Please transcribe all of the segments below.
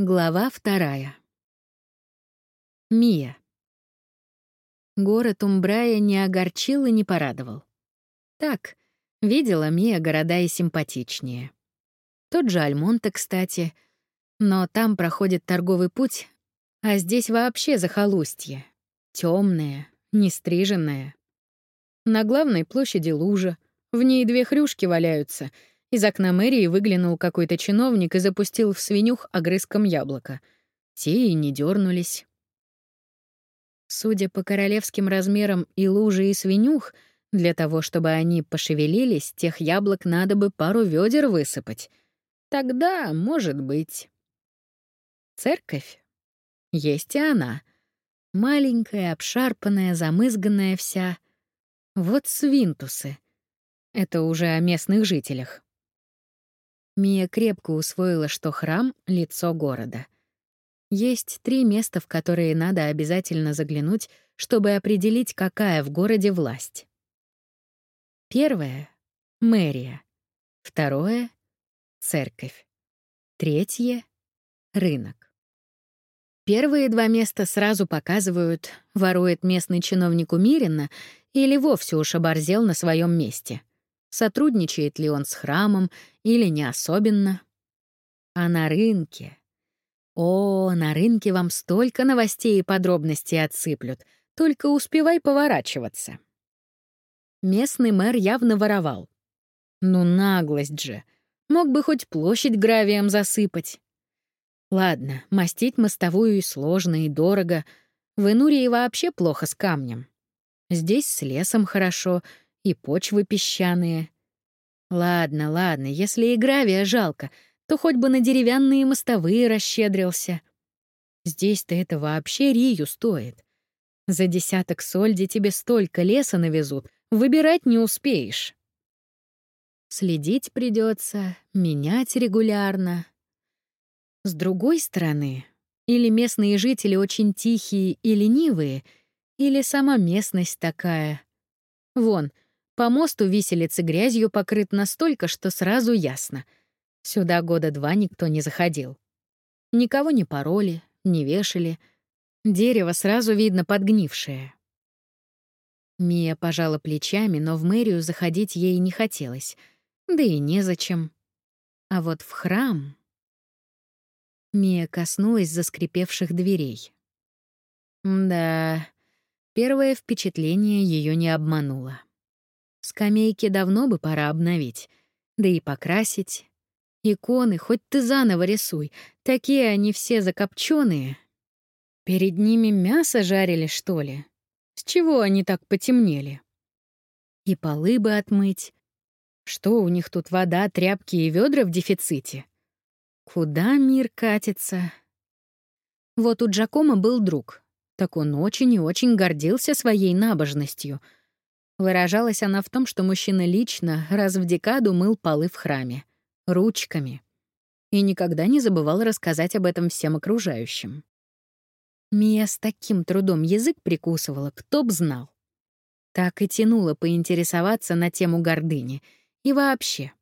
Глава вторая. Мия. Город Умбрая не огорчил и не порадовал. Так, видела Мия города и симпатичнее. Тот же Альмонте, кстати. Но там проходит торговый путь, а здесь вообще захолустье. Темное, нестриженное. На главной площади лужа, в ней две хрюшки валяются — из окна мэрии выглянул какой-то чиновник и запустил в свинюх огрызком яблока. Те и не дернулись. Судя по королевским размерам и лужи, и свинюх, для того, чтобы они пошевелились, тех яблок надо бы пару ведер высыпать. Тогда, может быть. Церковь? Есть и она. Маленькая, обшарпанная, замызганная вся. Вот свинтусы. Это уже о местных жителях. Мия крепко усвоила, что храм — лицо города. Есть три места, в которые надо обязательно заглянуть, чтобы определить, какая в городе власть. Первое — мэрия. Второе — церковь. Третье — рынок. Первые два места сразу показывают, ворует местный чиновник умеренно или вовсе уж оборзел на своем месте. Сотрудничает ли он с храмом или не особенно? А на рынке? О, на рынке вам столько новостей и подробностей отсыплют, только успевай поворачиваться. Местный мэр явно воровал. Ну наглость же. Мог бы хоть площадь гравием засыпать. Ладно, мастить мостовую и сложно, и дорого. В Инурии вообще плохо с камнем. Здесь с лесом хорошо — и почвы песчаные. Ладно, ладно, если и гравия жалко, то хоть бы на деревянные мостовые расщедрился. Здесь-то это вообще рию стоит. За десяток сольди тебе столько леса навезут, выбирать не успеешь. Следить придется, менять регулярно. С другой стороны, или местные жители очень тихие и ленивые, или сама местность такая. Вон, по мосту виселицы грязью покрыт настолько, что сразу ясно. Сюда года два никто не заходил. Никого не пороли, не вешали. Дерево сразу видно подгнившее. Мия пожала плечами, но в мэрию заходить ей не хотелось. Да и незачем. А вот в храм... Мия коснулась заскрипевших дверей. Да, первое впечатление ее не обмануло. Скамейки давно бы пора обновить, да и покрасить. Иконы хоть ты заново рисуй, такие они все закопченные. Перед ними мясо жарили, что ли? С чего они так потемнели? И полы бы отмыть. Что у них тут вода, тряпки и ведра в дефиците? Куда мир катится? Вот у Джакома был друг. Так он очень и очень гордился своей набожностью — Выражалась она в том, что мужчина лично раз в декаду мыл полы в храме. Ручками. И никогда не забывал рассказать об этом всем окружающим. Мия с таким трудом язык прикусывала, кто б знал. Так и тянуло поинтересоваться на тему гордыни. И вообще.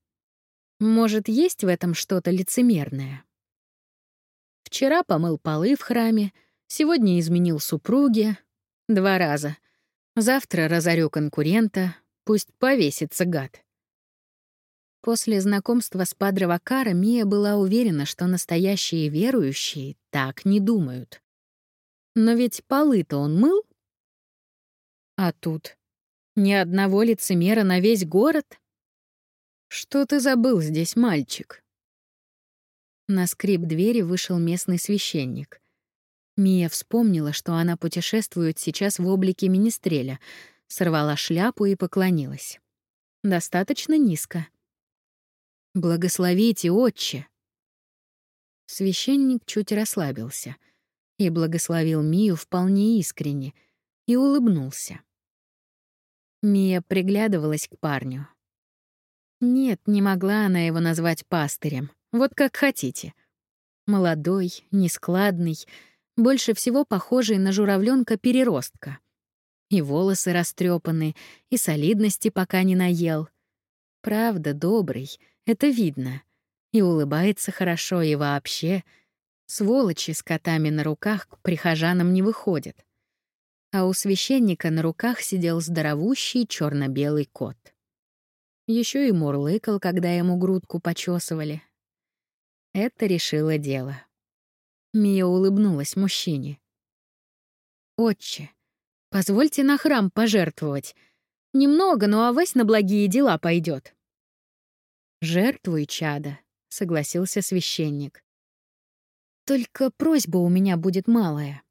Может, есть в этом что-то лицемерное? Вчера помыл полы в храме, сегодня изменил супруге. Два раза. Завтра разорю конкурента, пусть повесится гад. После знакомства с Падре Вакара Мия была уверена, что настоящие верующие так не думают. Но ведь полы-то он мыл. А тут ни одного лицемера на весь город. Что ты забыл здесь, мальчик? На скрип двери вышел местный священник. Мия вспомнила, что она путешествует сейчас в облике министреля, сорвала шляпу и поклонилась. Достаточно низко. «Благословите, отче!» Священник чуть расслабился и благословил Мию вполне искренне и улыбнулся. Мия приглядывалась к парню. Нет, не могла она его назвать пастырем, вот как хотите. Молодой, нескладный, больше всего похожий на журавленка переростка. И волосы растрепаны, и солидности пока не наел. Правда, добрый, это видно. И улыбается хорошо, и вообще. Сволочи с котами на руках к прихожанам не выходят. А у священника на руках сидел здоровущий черно белый кот. Еще и мурлыкал, когда ему грудку почесывали. Это решило дело. Мия улыбнулась мужчине. «Отче, позвольте на храм пожертвовать. Немного, но авась на благие дела пойдет. «Жертвуй, чада», — согласился священник. «Только просьба у меня будет малая».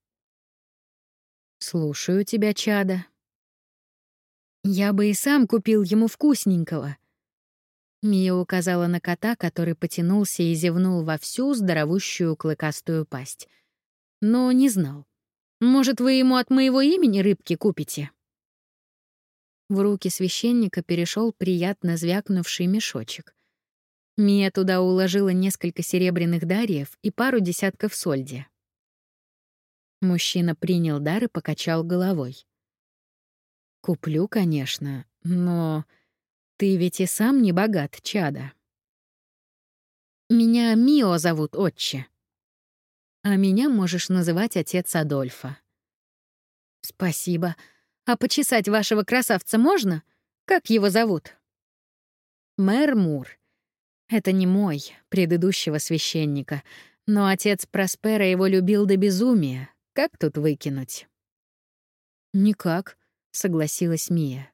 «Слушаю тебя, чада», я бы и сам купил ему вкусненького. Мия указала на кота, который потянулся и зевнул во всю здоровущую клыкастую пасть. Но не знал. Может, вы ему от моего имени рыбки купите? В руки священника перешел приятно звякнувший мешочек. Мия туда уложила несколько серебряных дарьев и пару десятков сольди. Мужчина принял дар и покачал головой. Куплю, конечно, но ты ведь и сам не богат, чада. Меня Мио зовут, отче. А меня можешь называть отец Адольфа. Спасибо. А почесать вашего красавца можно? Как его зовут? Мэр Мур. Это не мой, предыдущего священника, но отец Проспера его любил до безумия. Как тут выкинуть? Никак согласилась Мия.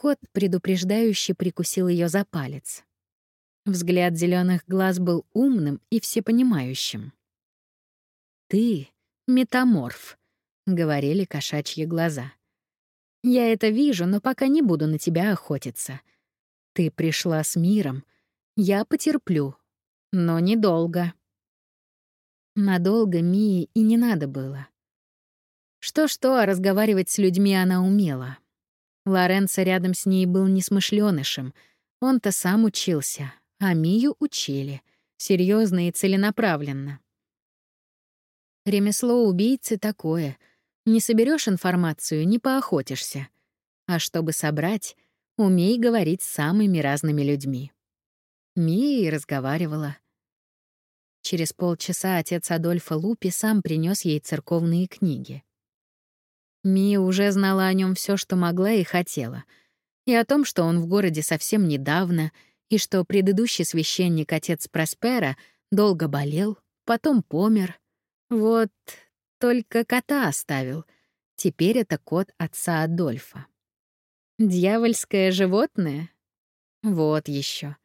Кот предупреждающе прикусил ее за палец. Взгляд зеленых глаз был умным и всепонимающим. «Ты — метаморф», — говорили кошачьи глаза. «Я это вижу, но пока не буду на тебя охотиться. Ты пришла с миром. Я потерплю, но недолго». Надолго Мии и не надо было. Что-что, а разговаривать с людьми она умела. Лоренцо рядом с ней был несмышленышем. Он-то сам учился, а Мию учили. серьезно и целенаправленно. Ремесло убийцы такое. Не соберешь информацию, не поохотишься. А чтобы собрать, умей говорить с самыми разными людьми. Мия и разговаривала. Через полчаса отец Адольфа Лупи сам принес ей церковные книги. Мия уже знала о нем все, что могла и хотела. И о том, что он в городе совсем недавно, и что предыдущий священник, отец Проспера, долго болел, потом помер. Вот только кота оставил. Теперь это кот отца Адольфа. Дьявольское животное? Вот еще.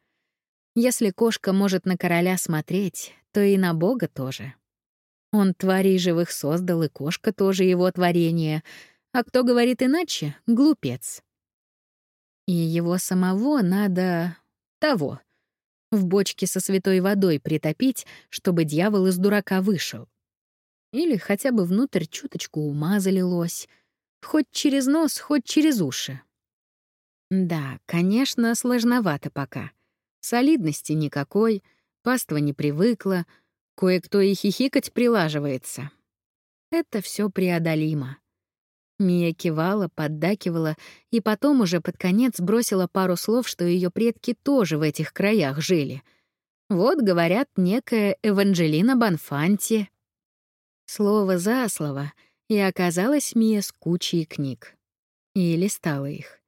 Если кошка может на короля смотреть, то и на Бога тоже. Он тварей живых создал, и кошка тоже его творение. А кто говорит иначе — глупец. И его самого надо... того. В бочке со святой водой притопить, чтобы дьявол из дурака вышел. Или хотя бы внутрь чуточку ума залилось. Хоть через нос, хоть через уши. Да, конечно, сложновато пока. Солидности никакой, паства не привыкла — Кое-кто и хихикать прилаживается. Это все преодолимо. Мия кивала, поддакивала и потом уже под конец бросила пару слов, что ее предки тоже в этих краях жили. Вот, говорят, некая Эванжелина Банфанти. Слово за слово, и оказалась Мия с кучей книг. И листала их.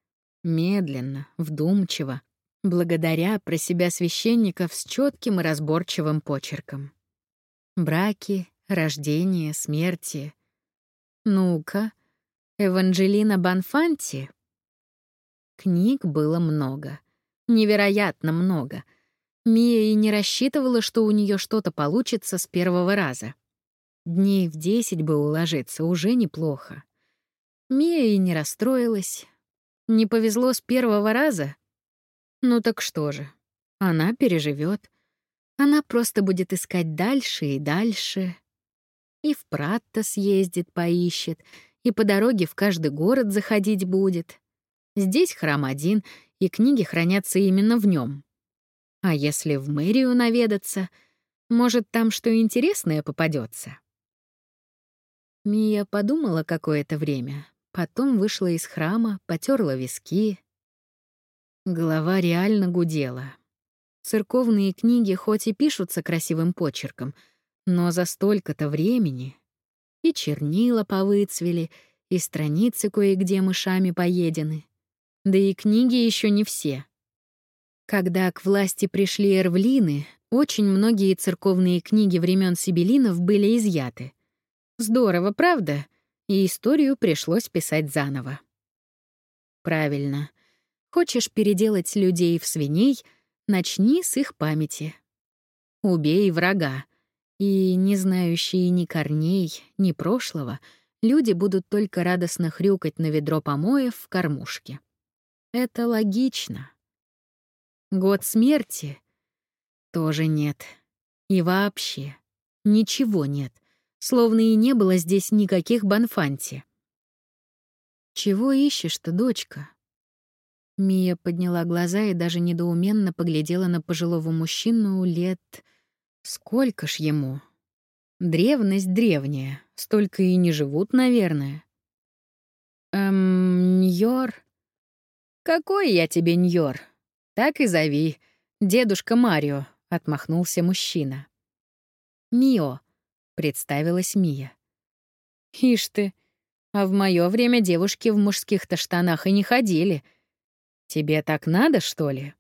Медленно, вдумчиво, благодаря про себя священников с четким и разборчивым почерком. Браки, рождение, смерти. Ну-ка, Эванжелина Банфанти? Книг было много. Невероятно много. Мия и не рассчитывала, что у нее что-то получится с первого раза. Дней в десять бы уложиться уже неплохо. Мия и не расстроилась. Не повезло с первого раза? Ну так что же, она переживет. Она просто будет искать дальше и дальше. И в Пратто съездит, поищет, и по дороге в каждый город заходить будет. Здесь храм один, и книги хранятся именно в нем. А если в мэрию наведаться, может, там что интересное попадется. Мия подумала какое-то время, потом вышла из храма, потерла виски. Голова реально гудела. Церковные книги хоть и пишутся красивым почерком, Но за столько-то времени и чернила повыцвели, и страницы кое-где мышами поедены. Да и книги еще не все. Когда к власти пришли эрвлины, очень многие церковные книги времен Сибелинов были изъяты. Здорово, правда? И историю пришлось писать заново. Правильно. Хочешь переделать людей в свиней, начни с их памяти. Убей врага. И не знающие ни корней, ни прошлого, люди будут только радостно хрюкать на ведро помоев в кормушке. Это логично. Год смерти? Тоже нет. И вообще, ничего нет. Словно и не было здесь никаких банфанти. «Чего ищешь-то, дочка?» Мия подняла глаза и даже недоуменно поглядела на пожилого мужчину лет... Сколько ж ему? Древность древняя, столько и не живут, наверное. Эм, Ньор? Какой я тебе Ньор? Так и зови. Дедушка Марио, отмахнулся мужчина. Мио, представилась Мия. Ишь ты, а в мое время девушки в мужских-то штанах и не ходили. Тебе так надо, что ли?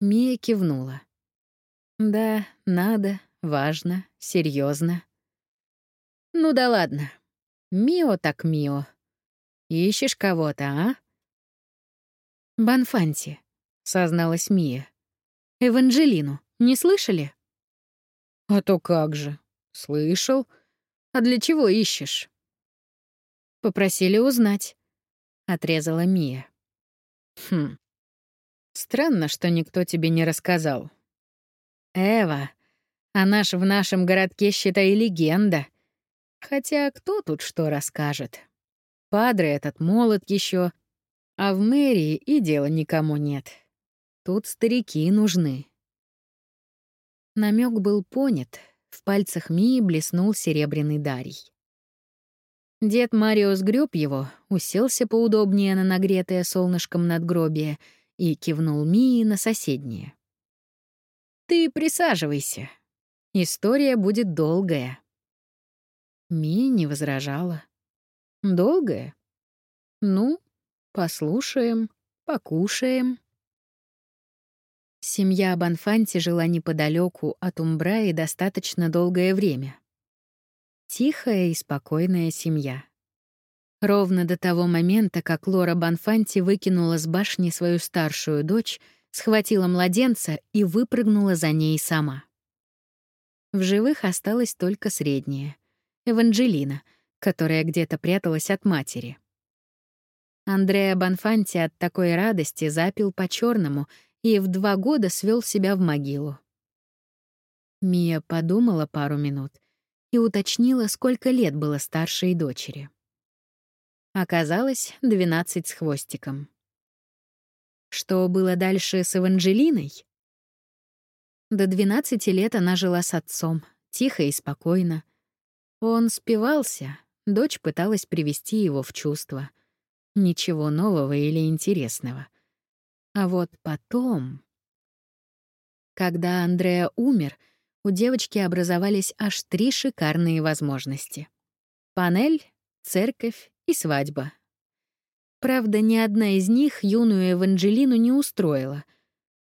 Мия кивнула. Да, надо, важно, серьезно. Ну да ладно. Мио так Мио. Ищешь кого-то, а? Банфанти, созналась Мия. Эванжелину, не слышали? А то как же. Слышал. А для чего ищешь? Попросили узнать, отрезала Мия. Хм. Странно, что никто тебе не рассказал. Эва, она ж в нашем городке, считай, легенда. Хотя кто тут что расскажет? Падре этот молод еще, а в мэрии и дела никому нет. Тут старики нужны. Намек был понят, в пальцах Мии блеснул серебряный дарий. Дед Марио сгреб его, уселся поудобнее на нагретое солнышком надгробие и кивнул Мии на соседнее. Ты присаживайся. История будет долгая. Ми не возражала. Долгая? Ну, послушаем, покушаем. Семья Банфанти жила неподалеку от Умбраи достаточно долгое время. Тихая и спокойная семья. Ровно до того момента, как Лора Банфанти выкинула с башни свою старшую дочь — схватила младенца и выпрыгнула за ней сама. В живых осталась только средняя — Эванжелина, которая где-то пряталась от матери. Андреа Банфанти от такой радости запил по черному и в два года свел себя в могилу. Мия подумала пару минут и уточнила, сколько лет было старшей дочери. Оказалось, двенадцать с хвостиком. Что было дальше с Эванжелиной? До 12 лет она жила с отцом, тихо и спокойно. Он спивался, дочь пыталась привести его в чувство. Ничего нового или интересного. А вот потом... Когда Андреа умер, у девочки образовались аж три шикарные возможности. Панель, церковь и свадьба. Правда, ни одна из них юную Эванжелину не устроила.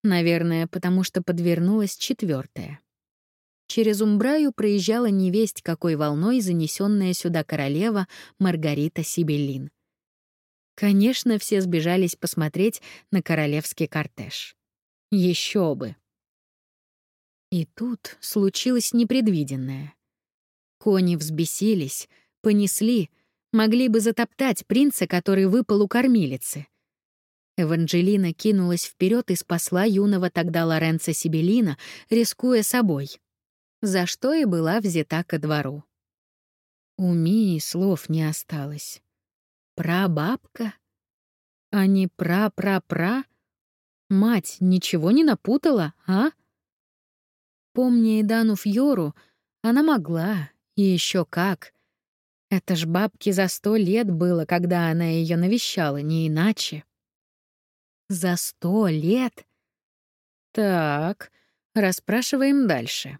Наверное, потому что подвернулась четвертая. Через Умбраю проезжала невесть какой волной занесенная сюда королева Маргарита Сибеллин. Конечно, все сбежались посмотреть на королевский кортеж. Еще бы. И тут случилось непредвиденное. Кони взбесились, понесли, могли бы затоптать принца, который выпал у кормилицы. Эванжелина кинулась вперед и спасла юного тогда Лоренцо Сибелина, рискуя собой, за что и была взята ко двору. У Мии слов не осталось. Прабабка? А не пра-пра-пра? Мать ничего не напутала, а? Помня Идану Фьору, она могла, и еще как — это ж бабке за сто лет было, когда она ее навещала, не иначе. За сто лет? Так, расспрашиваем дальше.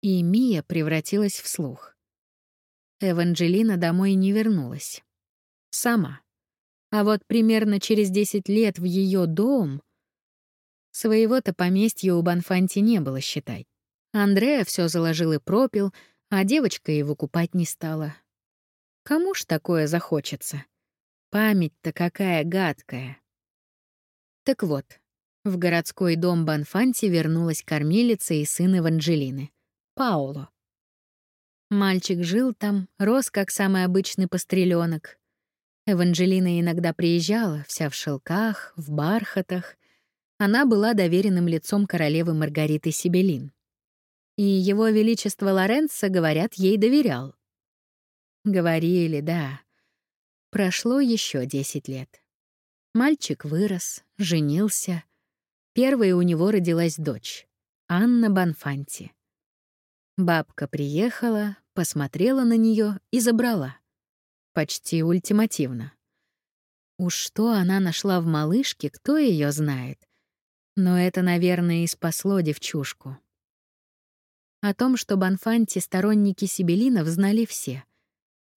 И Мия превратилась в слух. Эванжелина домой не вернулась. Сама. А вот примерно через 10 лет в ее дом... Своего-то поместья у Банфанти не было, считай. Андреа все заложил и пропил, а девочка его купать не стала. Кому ж такое захочется? Память-то какая гадкая. Так вот, в городской дом Банфанти вернулась кормилица и сын Эванжелины, Пауло. Мальчик жил там, рос как самый обычный постреленок. Эванжелина иногда приезжала, вся в шелках, в бархатах. Она была доверенным лицом королевы Маргариты Сибелин. И его величество Лоренцо, говорят, ей доверял. Говорили, да. Прошло еще десять лет. Мальчик вырос, женился. Первой у него родилась дочь, Анна Банфанти. Бабка приехала, посмотрела на нее и забрала. Почти ультимативно. Уж что она нашла в малышке, кто ее знает. Но это, наверное, и спасло девчушку. О том, что Банфанти — сторонники Сибелинов, знали все.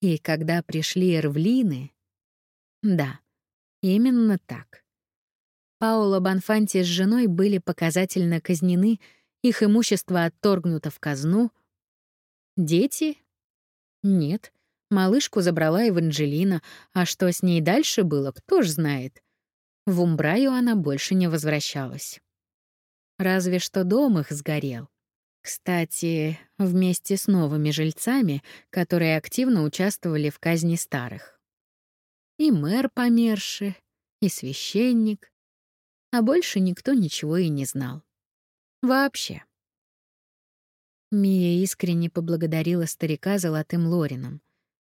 И когда пришли эрвлины... Да, именно так. Паоло Банфанти с женой были показательно казнены, их имущество отторгнуто в казну. Дети? Нет. Малышку забрала Эванжелина, а что с ней дальше было, кто ж знает. В Умбраю она больше не возвращалась. Разве что дом их сгорел. Кстати, вместе с новыми жильцами, которые активно участвовали в казни старых. И мэр померший, и священник. А больше никто ничего и не знал. Вообще. Мия искренне поблагодарила старика золотым лорином,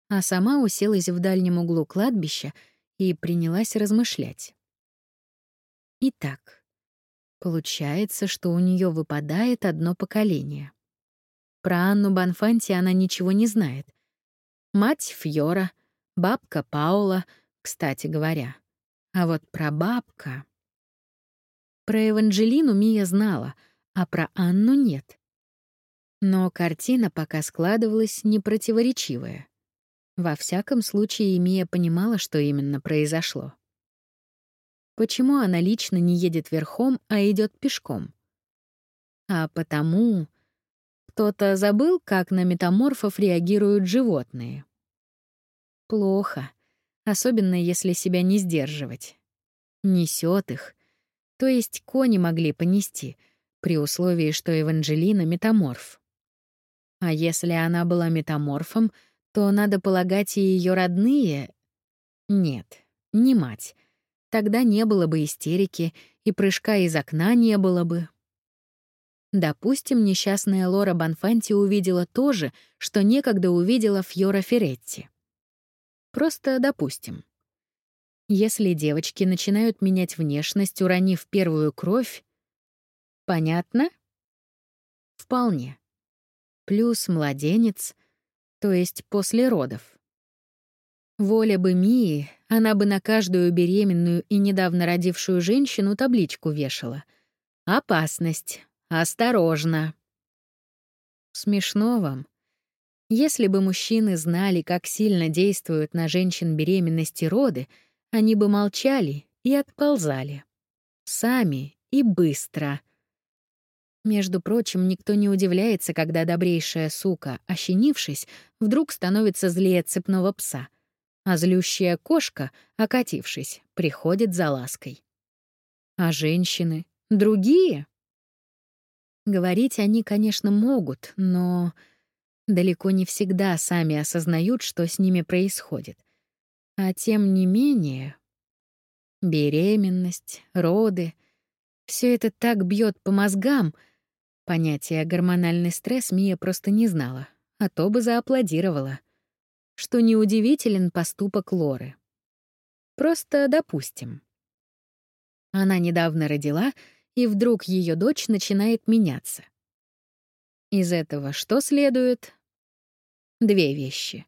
а сама уселась в дальнем углу кладбища и принялась размышлять. Итак, Получается, что у нее выпадает одно поколение. Про Анну Банфанти она ничего не знает. Мать Фьора, бабка Паула, кстати говоря. А вот про бабка... Про Эванжелину Мия знала, а про Анну нет. Но картина пока складывалась непротиворечивая. Во всяком случае, Мия понимала, что именно произошло. Почему она лично не едет верхом, а идет пешком? А потому... Кто-то забыл, как на метаморфов реагируют животные. Плохо, особенно если себя не сдерживать. Несет их. То есть кони могли понести, при условии, что Эванжелина — метаморф. А если она была метаморфом, то, надо полагать, и ее родные... Нет, не мать — Тогда не было бы истерики, и прыжка из окна не было бы. Допустим, несчастная Лора Банфанти увидела то же, что некогда увидела Фьора Феретти. Просто допустим. Если девочки начинают менять внешность, уронив первую кровь, понятно? Вполне. Плюс младенец, то есть после родов. Воля бы Мии, она бы на каждую беременную и недавно родившую женщину табличку вешала. «Опасность. Осторожно». Смешно вам. Если бы мужчины знали, как сильно действуют на женщин беременности роды, они бы молчали и отползали. Сами и быстро. Между прочим, никто не удивляется, когда добрейшая сука, ощенившись, вдруг становится злее цепного пса — а злющая кошка, окатившись, приходит за лаской. А женщины? Другие? Говорить они, конечно, могут, но далеко не всегда сами осознают, что с ними происходит. А тем не менее... Беременность, роды — все это так бьет по мозгам. Понятие гормональный стресс Мия просто не знала, а то бы зааплодировала — что неудивителен поступок Лоры. Просто допустим. Она недавно родила, и вдруг ее дочь начинает меняться. Из этого что следует? Две вещи.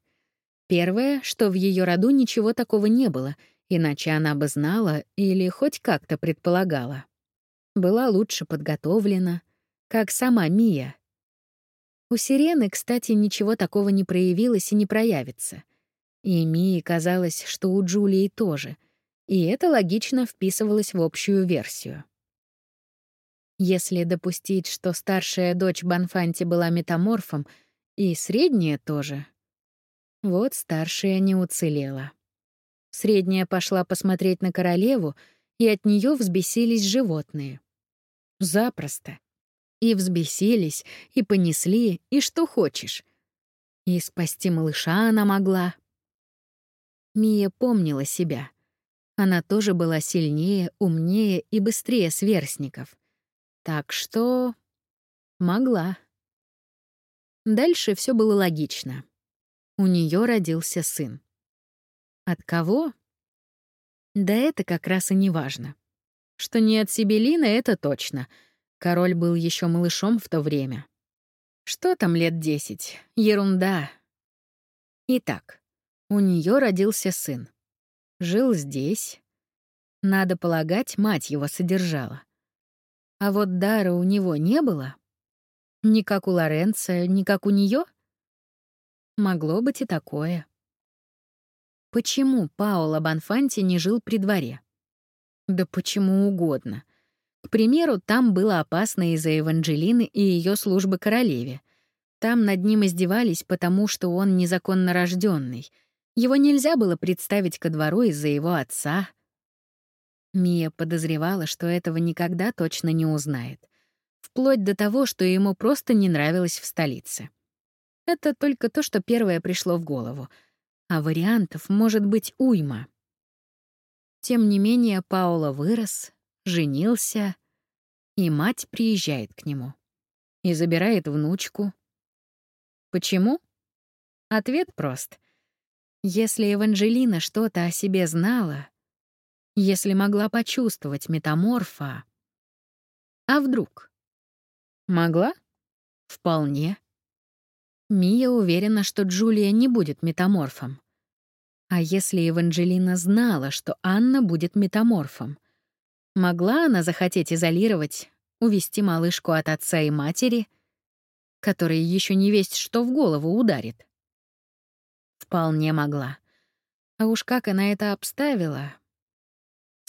Первое, что в ее роду ничего такого не было, иначе она бы знала или хоть как-то предполагала. Была лучше подготовлена, как сама Мия. У Сирены, кстати, ничего такого не проявилось и не проявится. И Мии казалось, что у Джулии тоже. И это логично вписывалось в общую версию. Если допустить, что старшая дочь Банфанти была метаморфом, и средняя тоже, вот старшая не уцелела. Средняя пошла посмотреть на королеву, и от нее взбесились животные. Запросто. И взбесились, и понесли, и что хочешь. И спасти малыша она могла. Мия помнила себя. Она тоже была сильнее, умнее и быстрее сверстников. Так что... могла. Дальше все было логично. У нее родился сын. От кого? Да это как раз и не важно. Что не от Сибелина, это точно. Король был еще малышом в то время. Что там лет десять? Ерунда. Итак, у нее родился сын. Жил здесь. Надо полагать, мать его содержала. А вот дара у него не было. Ни как у Лоренца, ни как у нее. Могло быть и такое. Почему Паоло Банфанти не жил при дворе? Да почему угодно. К примеру, там было опасно из-за Эванжелины и ее службы королеве. Там над ним издевались, потому что он незаконно рожденный. Его нельзя было представить ко двору из-за его отца — Мия подозревала, что этого никогда точно не узнает. Вплоть до того, что ему просто не нравилось в столице. Это только то, что первое пришло в голову. А вариантов может быть уйма. Тем не менее, Паула вырос, женился, и мать приезжает к нему. И забирает внучку. Почему? Ответ прост. Если Эванжелина что-то о себе знала, если могла почувствовать метаморфа. А вдруг? Могла? Вполне. Мия уверена, что Джулия не будет метаморфом. А если Эванжелина знала, что Анна будет метаморфом? Могла она захотеть изолировать, увести малышку от отца и матери, которые еще не весть, что в голову ударит? Вполне могла. А уж как она это обставила,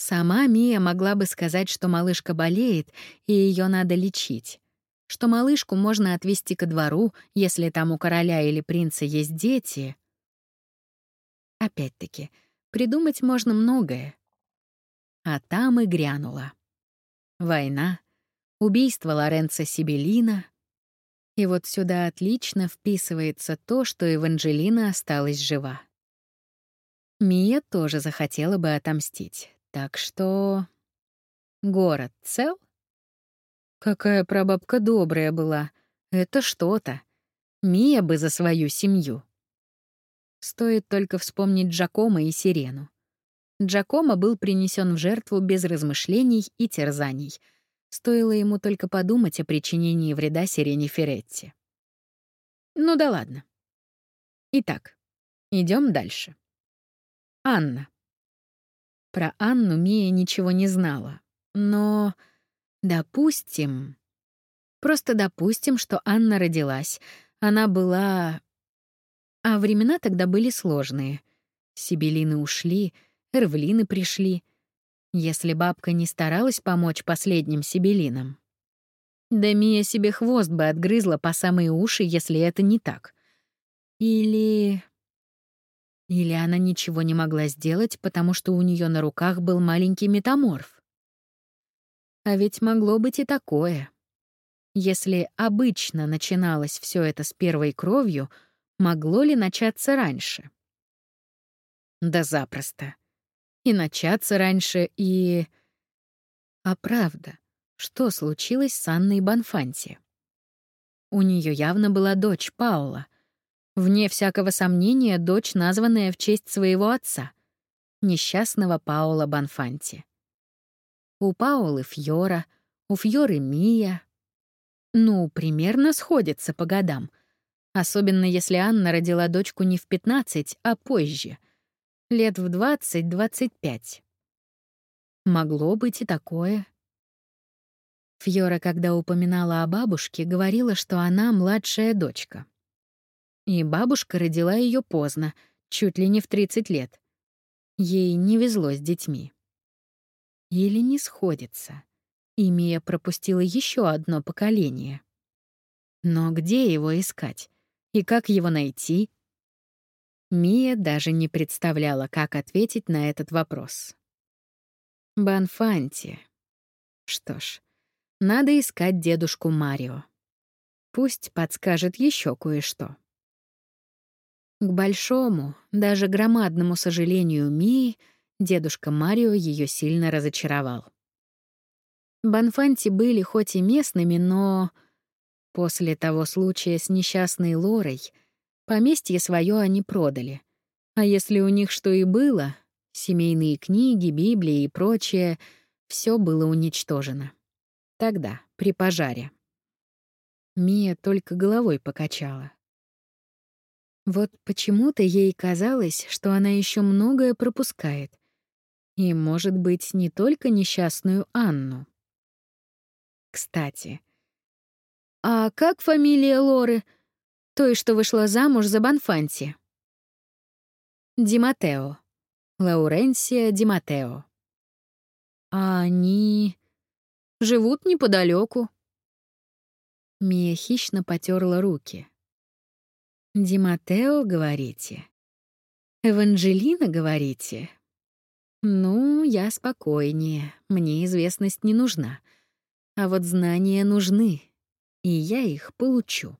Сама Мия могла бы сказать, что малышка болеет, и ее надо лечить. Что малышку можно отвезти ко двору, если там у короля или принца есть дети. Опять-таки, придумать можно многое. А там и грянула. Война, убийство Лоренцо Сибелина. И вот сюда отлично вписывается то, что Эванжелина осталась жива. Мия тоже захотела бы отомстить. Так что... Город цел? Какая прабабка добрая была. Это что-то. Мия бы за свою семью. Стоит только вспомнить Джакома и Сирену. Джакома был принесен в жертву без размышлений и терзаний. Стоило ему только подумать о причинении вреда Сирене Феретти. Ну да ладно. Итак, идем дальше. Анна. Про Анну Мия ничего не знала. Но, допустим... Просто допустим, что Анна родилась. Она была... А времена тогда были сложные. Сибелины ушли, Эрвлины пришли. Если бабка не старалась помочь последним Сибелинам. Да Мия себе хвост бы отгрызла по самые уши, если это не так. Или... Или она ничего не могла сделать, потому что у нее на руках был маленький метаморф. А ведь могло быть и такое. Если обычно начиналось все это с первой кровью, могло ли начаться раньше? Да запросто. И начаться раньше, и... А правда, что случилось с Анной Банфанти? У нее явно была дочь Паула, Вне всякого сомнения, дочь, названная в честь своего отца, несчастного Паула Банфанти. У Паулы Фьора, у Фьоры Мия. Ну, примерно сходится по годам. Особенно если Анна родила дочку не в 15, а позже. Лет в 20-25. Могло быть и такое. Фьора, когда упоминала о бабушке, говорила, что она младшая дочка. И бабушка родила ее поздно, чуть ли не в 30 лет. Ей не везло с детьми. Или не сходится. И Мия пропустила еще одно поколение. Но где его искать? И как его найти? Мия даже не представляла, как ответить на этот вопрос. Банфанти. Что ж, надо искать дедушку Марио. Пусть подскажет еще кое-что. К большому, даже громадному сожалению Мии, дедушка Марио ее сильно разочаровал. Банфанти были хоть и местными, но... После того случая с несчастной Лорой поместье свое они продали. А если у них что и было, семейные книги, Библии и прочее, все было уничтожено. Тогда, при пожаре. Мия только головой покачала. Вот почему-то ей казалось, что она еще многое пропускает. И, может быть, не только несчастную Анну. Кстати, а как фамилия Лоры, той, что вышла замуж за Банфанти? Диматео. Лауренсия Диматео. А они живут неподалеку. Мия хищно потерла руки. «Диматео, говорите? Эванжелина, говорите? Ну, я спокойнее, мне известность не нужна. А вот знания нужны, и я их получу».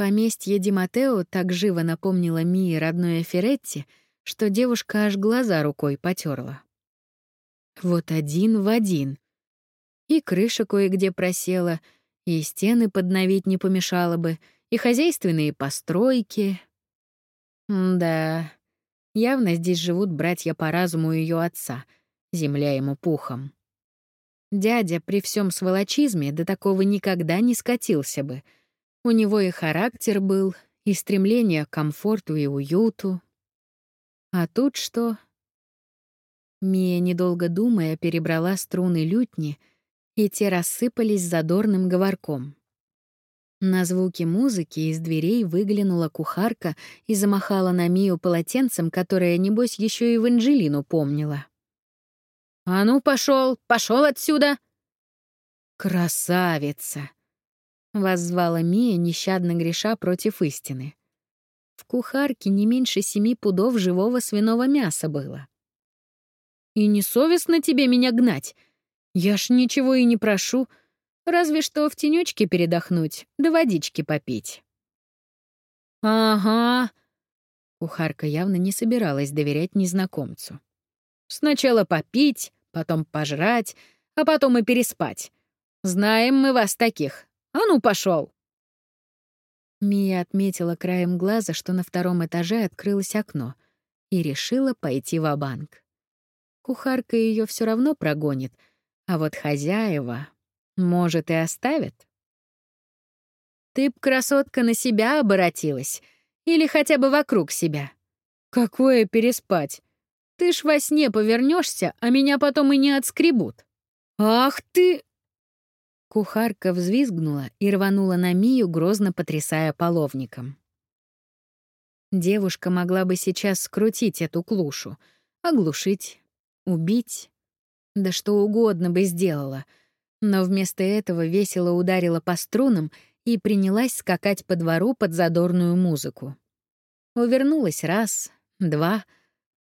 Поместье Диматео так живо напомнило Мии родное Феретти, что девушка аж глаза рукой потерла. Вот один в один. И крыша кое-где просела, и стены подновить не помешало бы, и хозяйственные постройки. М да, явно здесь живут братья по разуму ее отца, земля ему пухом. Дядя при всем сволочизме до такого никогда не скатился бы. У него и характер был, и стремление к комфорту и уюту. А тут что? Мия, недолго думая, перебрала струны лютни, и те рассыпались задорным говорком. На звуки музыки из дверей выглянула кухарка и замахала на Мию полотенцем, которое, небось, еще и в Анжелину помнила. «А ну, пошел, пошел отсюда!» «Красавица!» — воззвала Мия, нещадно греша против истины. В кухарке не меньше семи пудов живого свиного мяса было. И не совестно тебе меня гнать. Я ж ничего и не прошу, разве что в тенечке передохнуть, да водички попить. Ага. Кухарка явно не собиралась доверять незнакомцу. Сначала попить, потом пожрать, а потом и переспать. Знаем мы вас таких. А ну, пошел. Мия отметила краем глаза, что на втором этаже открылось окно, и решила пойти в банк Кухарка ее все равно прогонит, а вот хозяева, может, и оставят. Ты б, красотка, на себя оборотилась. Или хотя бы вокруг себя. Какое переспать? Ты ж во сне повернешься, а меня потом и не отскребут. Ах ты! Кухарка взвизгнула и рванула на Мию, грозно потрясая половником. Девушка могла бы сейчас скрутить эту клушу, оглушить, Убить? Да что угодно бы сделала. Но вместо этого весело ударила по струнам и принялась скакать по двору под задорную музыку. Увернулась раз, два,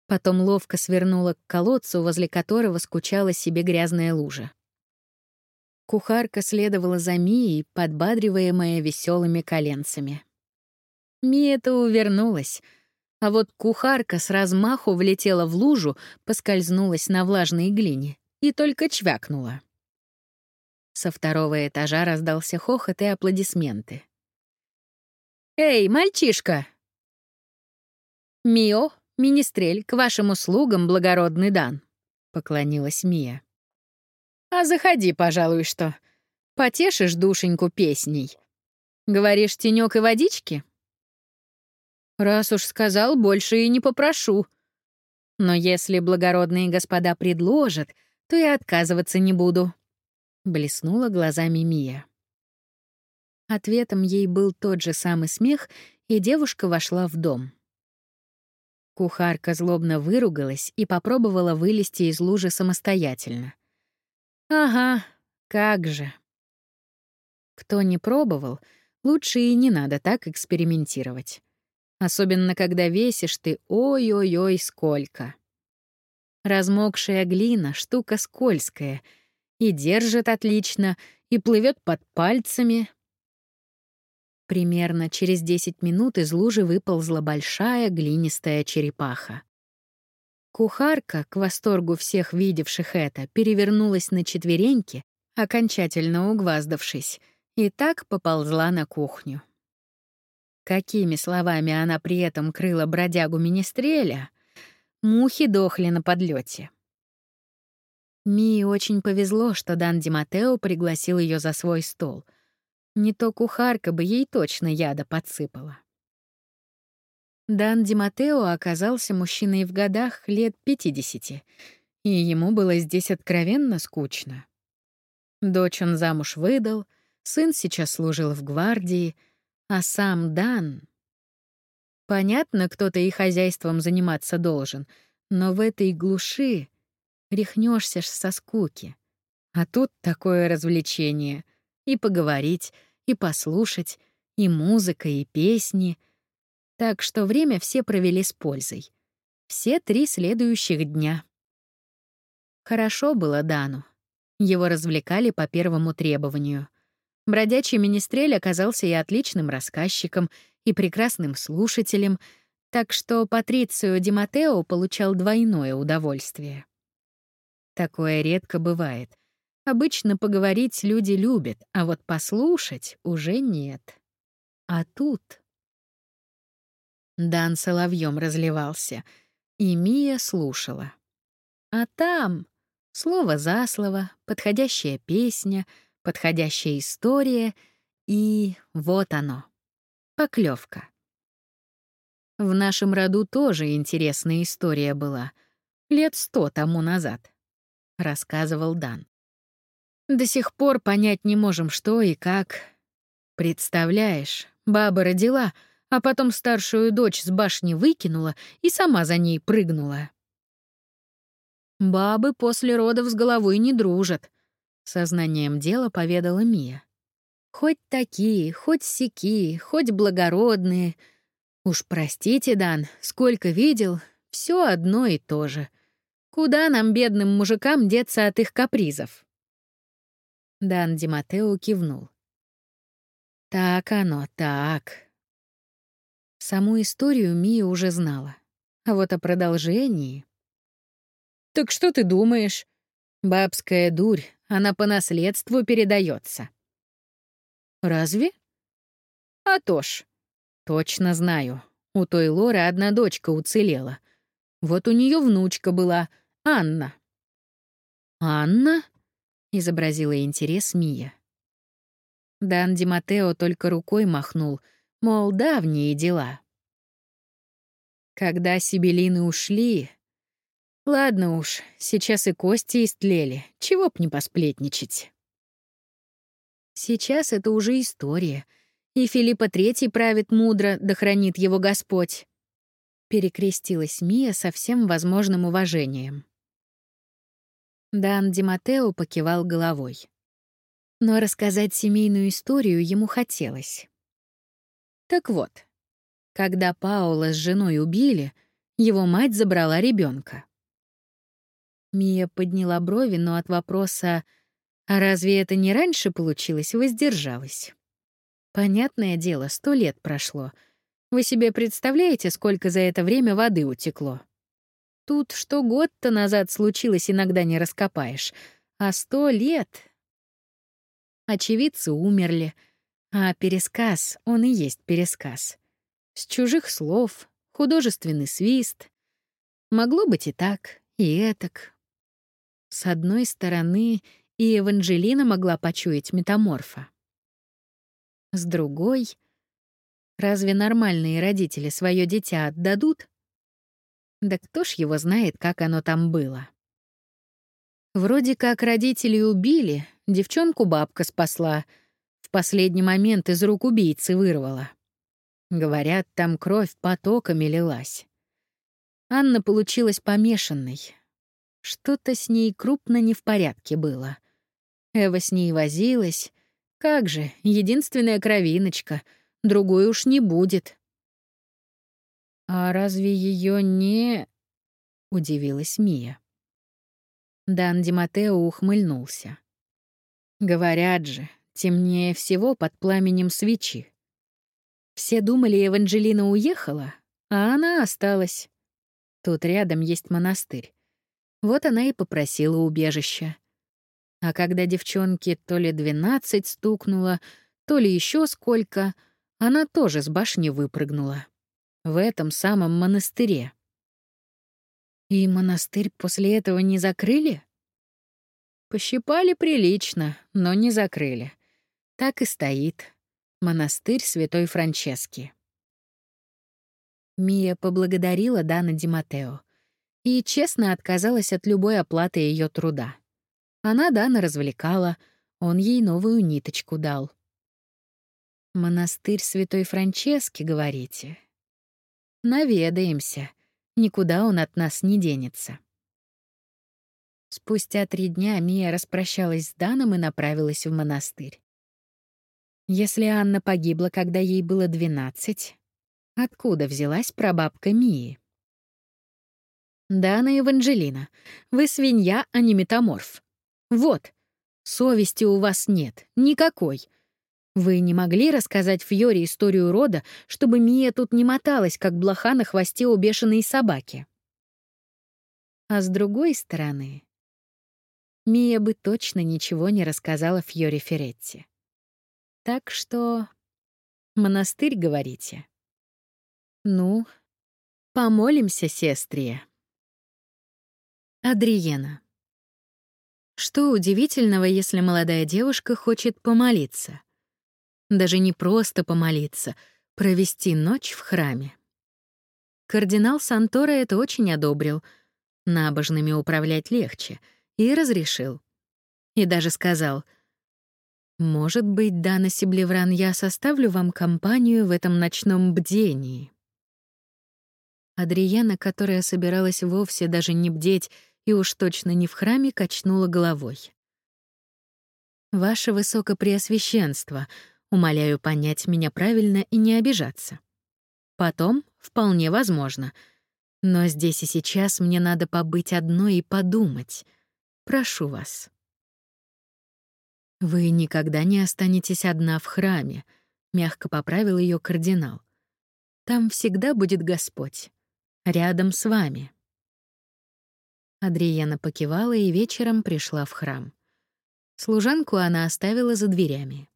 потом ловко свернула к колодцу, возле которого скучала себе грязная лужа. Кухарка следовала за Мией, подбадриваемая веселыми коленцами. Мия-то увернулась — а вот кухарка с размаху влетела в лужу, поскользнулась на влажной глине и только чвякнула. Со второго этажа раздался хохот и аплодисменты. «Эй, мальчишка!» «Мио, министрель, к вашим услугам, благородный дан», — поклонилась Мия. «А заходи, пожалуй, что. Потешишь душеньку песней. Говоришь, тенёк и водички?» Раз уж сказал, больше и не попрошу. Но если благородные господа предложат, то и отказываться не буду. блеснула глазами Мия. Ответом ей был тот же самый смех, и девушка вошла в дом. Кухарка злобно выругалась и попробовала вылезти из лужи самостоятельно. Ага, как же. Кто не пробовал, лучше и не надо так экспериментировать. Особенно, когда весишь ты ой-ой-ой сколько. Размокшая глина — штука скользкая, и держит отлично, и плывет под пальцами. Примерно через 10 минут из лужи выползла большая глинистая черепаха. Кухарка, к восторгу всех видевших это, перевернулась на четвереньки, окончательно угваздавшись, и так поползла на кухню. Какими словами она при этом крыла бродягу Министреля, мухи дохли на подлете. Мии очень повезло, что Дан Диматео пригласил ее за свой стол. Не то кухарка бы ей точно яда подсыпала. Дан Диматео оказался мужчиной в годах лет 50, и ему было здесь откровенно скучно. Дочь он замуж выдал, сын сейчас служил в гвардии, а сам Дан... Понятно, кто-то и хозяйством заниматься должен, но в этой глуши рехнешься ж со скуки. А тут такое развлечение. И поговорить, и послушать, и музыка, и песни. Так что время все провели с пользой. Все три следующих дня. Хорошо было Дану. Его развлекали по первому требованию. Бродячий министрель оказался и отличным рассказчиком, и прекрасным слушателем, так что Патрицио Диматео получал двойное удовольствие. Такое редко бывает. Обычно поговорить люди любят, а вот послушать уже нет. А тут... Дан соловьем разливался, и Мия слушала. А там слово за слово, подходящая песня, подходящая история, и вот оно. Поклевка. В нашем роду тоже интересная история была. Лет сто тому назад. — рассказывал Дан. «До сих пор понять не можем, что и как. Представляешь, баба родила, а потом старшую дочь с башни выкинула и сама за ней прыгнула. Бабы после родов с головой не дружат, сознанием дела поведала Мия. Хоть такие, хоть сякие, хоть благородные. Уж простите, Дан, сколько видел, все одно и то же. Куда нам, бедным мужикам, деться от их капризов? Дан Диматео кивнул. Так оно, так. Саму историю Мия уже знала. А вот о продолжении... Так что ты думаешь? Бабская дурь, она по наследству передается. Разве? А то ж. Точно знаю. У той Лоры одна дочка уцелела. Вот у нее внучка была, Анна». «Анна?» — изобразила интерес Мия. Дан Диматео только рукой махнул, мол, давние дела. Когда сибелины ушли... Ладно уж, сейчас и кости истлели, чего б не посплетничать. Сейчас это уже история, и Филиппа Третий правит мудро, да хранит его Господь. Перекрестилась Мия со всем возможным уважением. Дан Диматео покивал головой. Но рассказать семейную историю ему хотелось. Так вот, когда Паула с женой убили, его мать забрала ребенка. Мия подняла брови, но от вопроса «А разве это не раньше получилось?» воздержалась. Понятное дело, сто лет прошло. Вы себе представляете, сколько за это время воды утекло? Тут что год-то назад случилось, иногда не раскопаешь. А сто лет... Очевидцы умерли, а пересказ, он и есть пересказ. С чужих слов, художественный свист. Могло быть и так, и этак. С одной стороны, и Эванжелина могла почуять метаморфа. С другой, разве нормальные родители свое дитя отдадут? Да кто ж его знает, как оно там было. Вроде как родителей убили, Девчонку бабка спасла. В последний момент из рук убийцы вырвала. Говорят, там кровь потоками лилась. Анна получилась помешанной. Что-то с ней крупно не в порядке было. Эва с ней возилась. Как же, единственная кровиночка. Другой уж не будет. «А разве ее не...» — удивилась Мия. Дан Диматео ухмыльнулся. «Говорят же, темнее всего под пламенем свечи. Все думали, Эванжелина уехала, а она осталась. Тут рядом есть монастырь. Вот она и попросила убежища. А когда девчонке то ли двенадцать стукнуло, то ли еще сколько, она тоже с башни выпрыгнула. В этом самом монастыре. И монастырь после этого не закрыли? Пощипали прилично, но не закрыли. Так и стоит. Монастырь Святой Франчески. Мия поблагодарила Дана Диматео и честно отказалась от любой оплаты ее труда. Она Дана развлекала, он ей новую ниточку дал. «Монастырь Святой Франчески, говорите?» «Наведаемся. Никуда он от нас не денется». Спустя три дня Мия распрощалась с Даном и направилась в монастырь. Если Анна погибла, когда ей было двенадцать, откуда взялась прабабка Мии? «Дана Эванжелина, вы свинья, а не метаморф. Вот, совести у вас нет, никакой. Вы не могли рассказать Фьоре историю рода, чтобы Мия тут не моталась, как блоха на хвосте у бешеной собаки?» А с другой стороны, Мия бы точно ничего не рассказала Фьоре Феретти. Так что... Монастырь, говорите? Ну, помолимся, сестрия. Адриена. Что удивительного, если молодая девушка хочет помолиться? Даже не просто помолиться, провести ночь в храме. Кардинал Сантора это очень одобрил. Набожными управлять легче — и разрешил. И даже сказал, «Может быть, Дана Сиблевран, я составлю вам компанию в этом ночном бдении». Адриена, которая собиралась вовсе даже не бдеть и уж точно не в храме, качнула головой. «Ваше Высокопреосвященство, умоляю понять меня правильно и не обижаться. Потом, вполне возможно. Но здесь и сейчас мне надо побыть одной и подумать». Прошу вас. Вы никогда не останетесь одна в храме, мягко поправил ее кардинал. Там всегда будет Господь, рядом с вами. Адриена покивала и вечером пришла в храм. Служанку она оставила за дверями.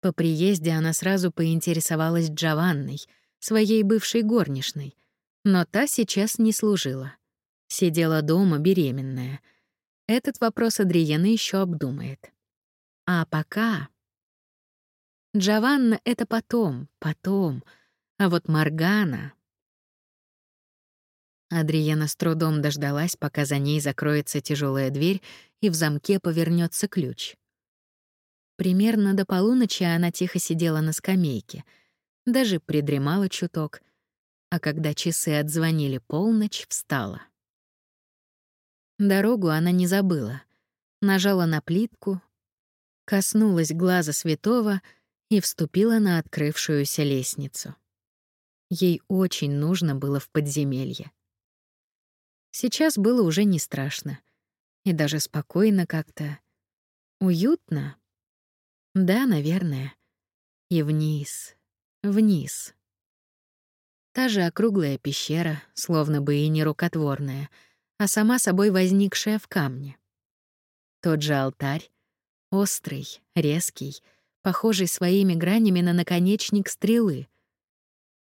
По приезде она сразу поинтересовалась Джованной, своей бывшей горничной, но та сейчас не служила. Сидела дома беременная. Этот вопрос Адриена еще обдумает. А пока... Джованна — это потом, потом. А вот Маргана... Адриена с трудом дождалась, пока за ней закроется тяжелая дверь и в замке повернется ключ. Примерно до полуночи она тихо сидела на скамейке, даже придремала чуток, а когда часы отзвонили полночь, встала. Дорогу она не забыла. Нажала на плитку, коснулась глаза святого и вступила на открывшуюся лестницу. Ей очень нужно было в подземелье. Сейчас было уже не страшно. И даже спокойно как-то. Уютно? Да, наверное. И вниз, вниз. Та же округлая пещера, словно бы и не рукотворная — а сама собой возникшая в камне. Тот же алтарь, острый, резкий, похожий своими гранями на наконечник стрелы.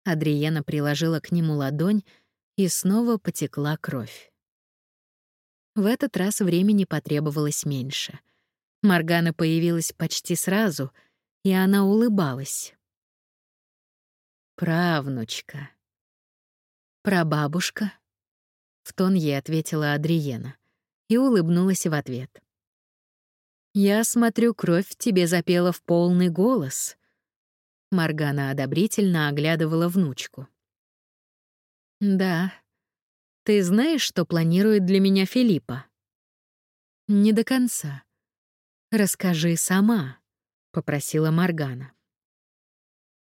Адриена приложила к нему ладонь, и снова потекла кровь. В этот раз времени потребовалось меньше. Маргана появилась почти сразу, и она улыбалась. «Правнучка». «Прабабушка», в тон ей ответила Адриена и улыбнулась в ответ. Я смотрю, кровь тебе запела в полный голос. Маргана одобрительно оглядывала внучку. Да. Ты знаешь, что планирует для меня Филиппа? Не до конца. Расскажи сама, попросила Маргана.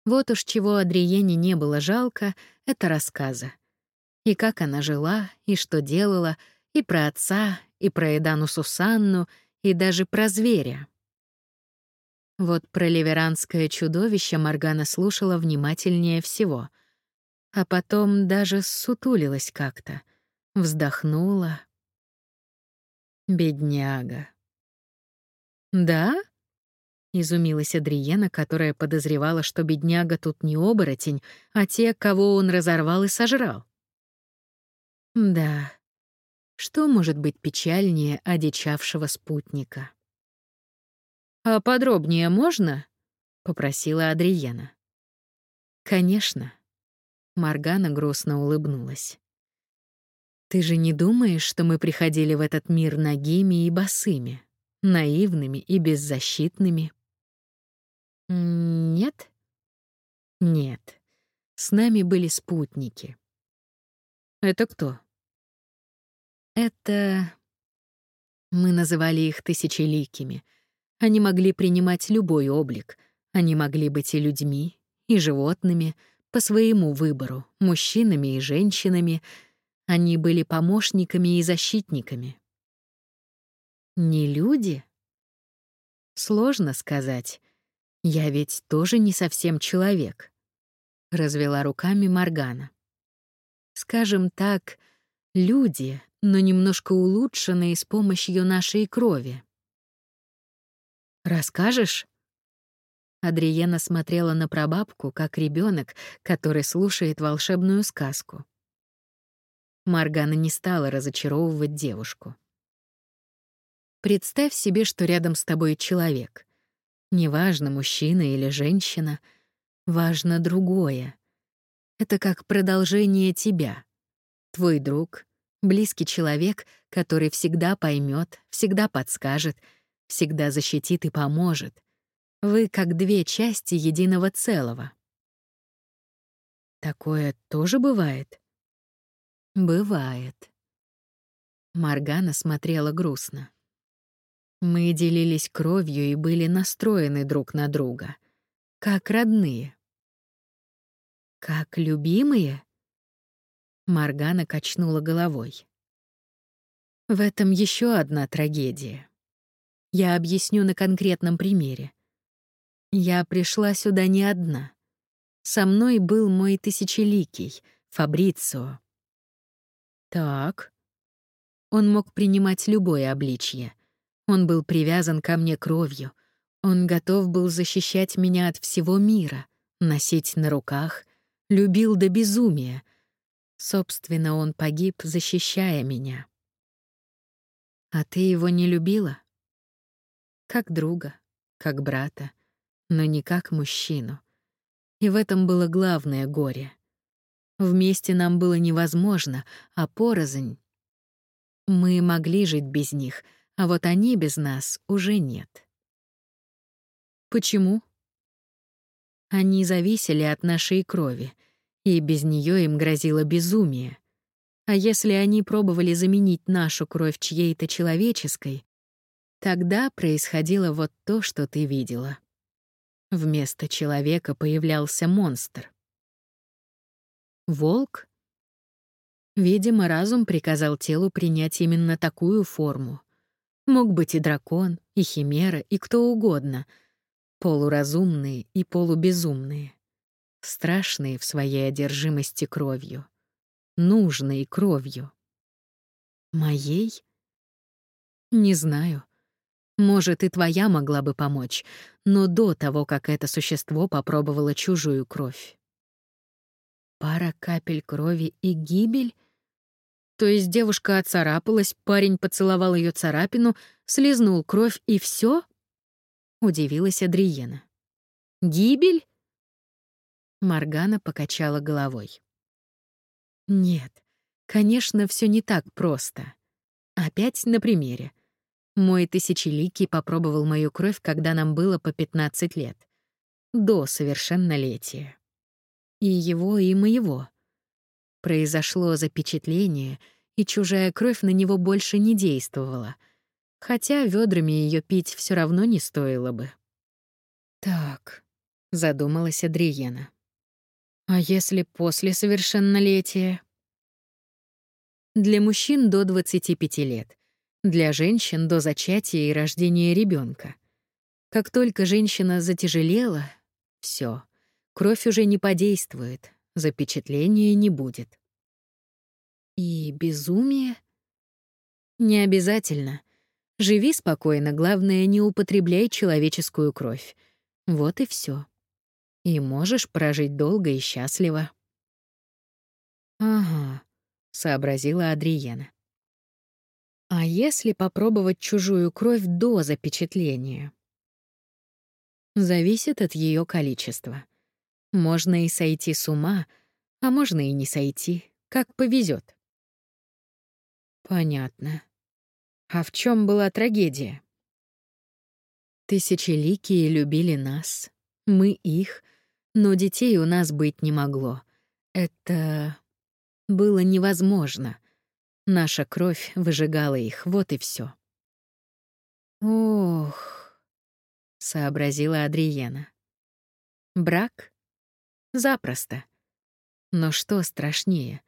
Вот уж чего Адриене не было жалко, это рассказа. И как она жила, и что делала, и про отца, и про Эдану Сусанну, и даже про зверя. Вот про ливеранское чудовище Маргана слушала внимательнее всего, а потом даже сутулилась как-то, вздохнула. Бедняга. «Да?» — изумилась Адриена, которая подозревала, что бедняга тут не оборотень, а те, кого он разорвал и сожрал. «Да, что может быть печальнее одичавшего спутника? «А подробнее можно?» — попросила Адриена. «Конечно». Маргана грустно улыбнулась. «Ты же не думаешь, что мы приходили в этот мир нагими и босыми, наивными и беззащитными?» «Нет?» «Нет. С нами были спутники». «Это кто?» Это... Мы называли их тысячеликими. Они могли принимать любой облик. Они могли быть и людьми, и животными, по своему выбору, мужчинами и женщинами. Они были помощниками и защитниками. Не люди? Сложно сказать. Я ведь тоже не совсем человек. Развела руками Маргана. Скажем так, люди, но немножко улучшенные с помощью нашей крови. «Расскажешь?» Адриена смотрела на прабабку, как ребенок, который слушает волшебную сказку. Маргана не стала разочаровывать девушку. Представь себе, что рядом с тобой человек. Неважно, мужчина или женщина, важно другое. Это как продолжение тебя. Твой друг, Близкий человек, который всегда поймет, всегда подскажет, всегда защитит и поможет. Вы как две части единого целого. Такое тоже бывает? Бывает. Маргана смотрела грустно. Мы делились кровью и были настроены друг на друга, как родные. Как любимые? Маргана качнула головой. В этом еще одна трагедия. Я объясню на конкретном примере. Я пришла сюда не одна. Со мной был мой тысячеликий, Фабрицио. Так. Он мог принимать любое обличье. Он был привязан ко мне кровью. Он готов был защищать меня от всего мира, носить на руках, любил до безумия, Собственно, он погиб, защищая меня. А ты его не любила? Как друга, как брата, но не как мужчину. И в этом было главное горе. Вместе нам было невозможно, а порознь... Мы могли жить без них, а вот они без нас уже нет. Почему? Они зависели от нашей крови — и без нее им грозило безумие. А если они пробовали заменить нашу кровь чьей-то человеческой, тогда происходило вот то, что ты видела. Вместо человека появлялся монстр. Волк? Видимо, разум приказал телу принять именно такую форму. Мог быть и дракон, и химера, и кто угодно, полуразумные и полубезумные страшные в своей одержимости кровью, нужной кровью. Моей? Не знаю. Может, и твоя могла бы помочь, но до того, как это существо попробовало чужую кровь. Пара капель крови и гибель? То есть девушка отцарапалась, парень поцеловал ее царапину, слезнул кровь и все? Удивилась Адриена. Гибель? Маргана покачала головой. Нет, конечно, все не так просто. Опять на примере. Мой тысячеликий попробовал мою кровь, когда нам было по 15 лет. До совершеннолетия. И его, и моего. Произошло запечатление, и чужая кровь на него больше не действовала, хотя ведрами ее пить все равно не стоило бы. «Так», — задумалась Адриена. «А если после совершеннолетия?» Для мужчин до 25 лет, для женщин до зачатия и рождения ребенка. Как только женщина затяжелела, все, кровь уже не подействует, запечатления не будет. И безумие? Не обязательно. Живи спокойно, главное, не употребляй человеческую кровь. Вот и все. И можешь прожить долго и счастливо. Ага, сообразила Адриена. А если попробовать чужую кровь до запечатления? Зависит от ее количества. Можно и сойти с ума, а можно и не сойти, как повезет. Понятно. А в чем была трагедия? Тысячеликие любили нас, мы их, но детей у нас быть не могло. Это было невозможно. Наша кровь выжигала их, вот и все. Ох, сообразила Адриена. Брак? Запросто. Но что страшнее?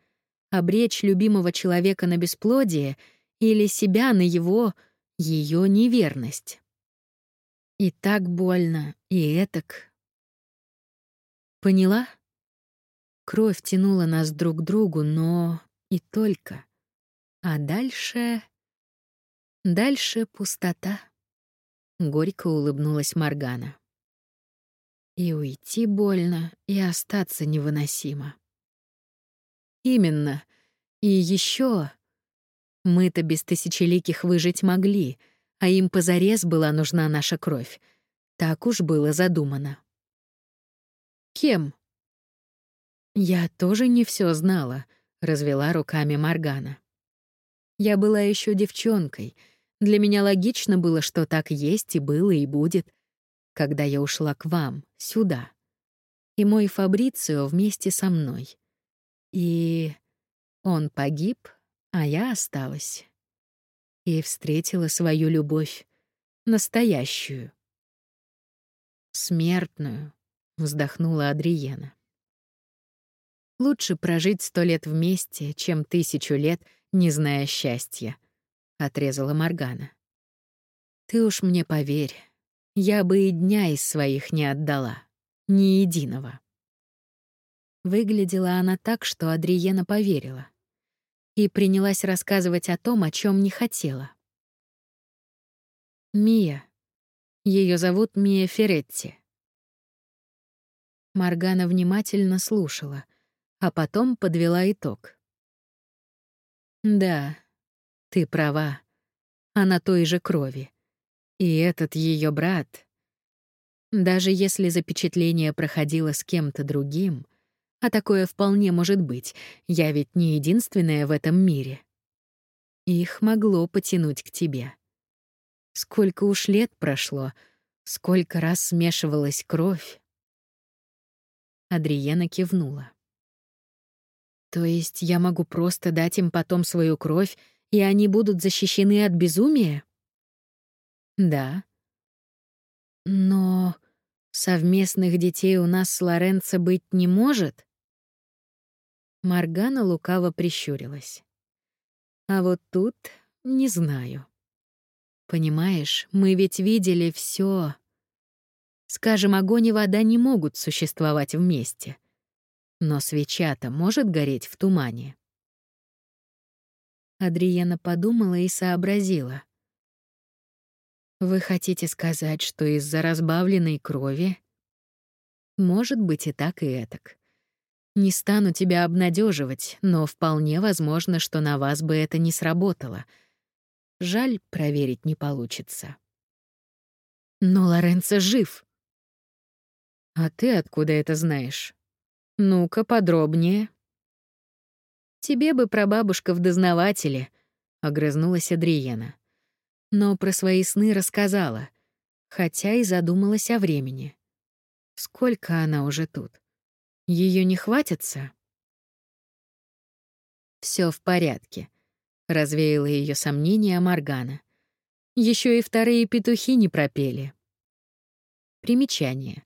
Обречь любимого человека на бесплодие или себя на его, ее неверность? И так больно, и этак. Поняла? Кровь тянула нас друг к другу, но и только. А дальше... Дальше пустота. Горько улыбнулась Маргана. И уйти больно, и остаться невыносимо. Именно. И еще мы-то без тысячеликих выжить могли, а им позарез была нужна наша кровь. Так уж было задумано. Кем? Я тоже не все знала, развела руками Маргана. Я была еще девчонкой. Для меня логично было, что так есть и было, и будет, когда я ушла к вам, сюда. И мой Фабрицио вместе со мной. И он погиб, а я осталась. И встретила свою любовь, настоящую. Смертную, вздохнула Адриена. Лучше прожить сто лет вместе, чем тысячу лет — не зная счастья», — отрезала Моргана. «Ты уж мне поверь, я бы и дня из своих не отдала, ни единого». Выглядела она так, что Адриена поверила. И принялась рассказывать о том, о чем не хотела. Мия. Ее зовут Мия Феретти. Маргана внимательно слушала, а потом подвела итог. Да, ты права. Она той же крови. И этот ее брат... Даже если запечатление проходило с кем-то другим, а такое вполне может быть, я ведь не единственная в этом мире. Их могло потянуть к тебе. Сколько уж лет прошло, сколько раз смешивалась кровь. Адриена кивнула. То есть я могу просто дать им потом свою кровь, и они будут защищены от безумия? Да. Но совместных детей у нас с Лоренцо быть не может? Маргана лукаво прищурилась. А вот тут не знаю. Понимаешь, мы ведь видели все. Скажем, огонь и вода не могут существовать вместе. Но свеча-то может гореть в тумане. Адриена подумала и сообразила. Вы хотите сказать, что из-за разбавленной крови? Может быть и так, и этак. Не стану тебя обнадеживать, но вполне возможно, что на вас бы это не сработало. Жаль, проверить не получится. Но Лоренцо жив. А ты откуда это знаешь? Ну-ка подробнее. Тебе бы прабабушка в дознавателе, огрызнулась Адриена. но про свои сны рассказала, хотя и задумалась о времени. Сколько она уже тут? Ее не хватится? Все в порядке, развеяла ее сомнения Маргана. Еще и вторые петухи не пропели. Примечание.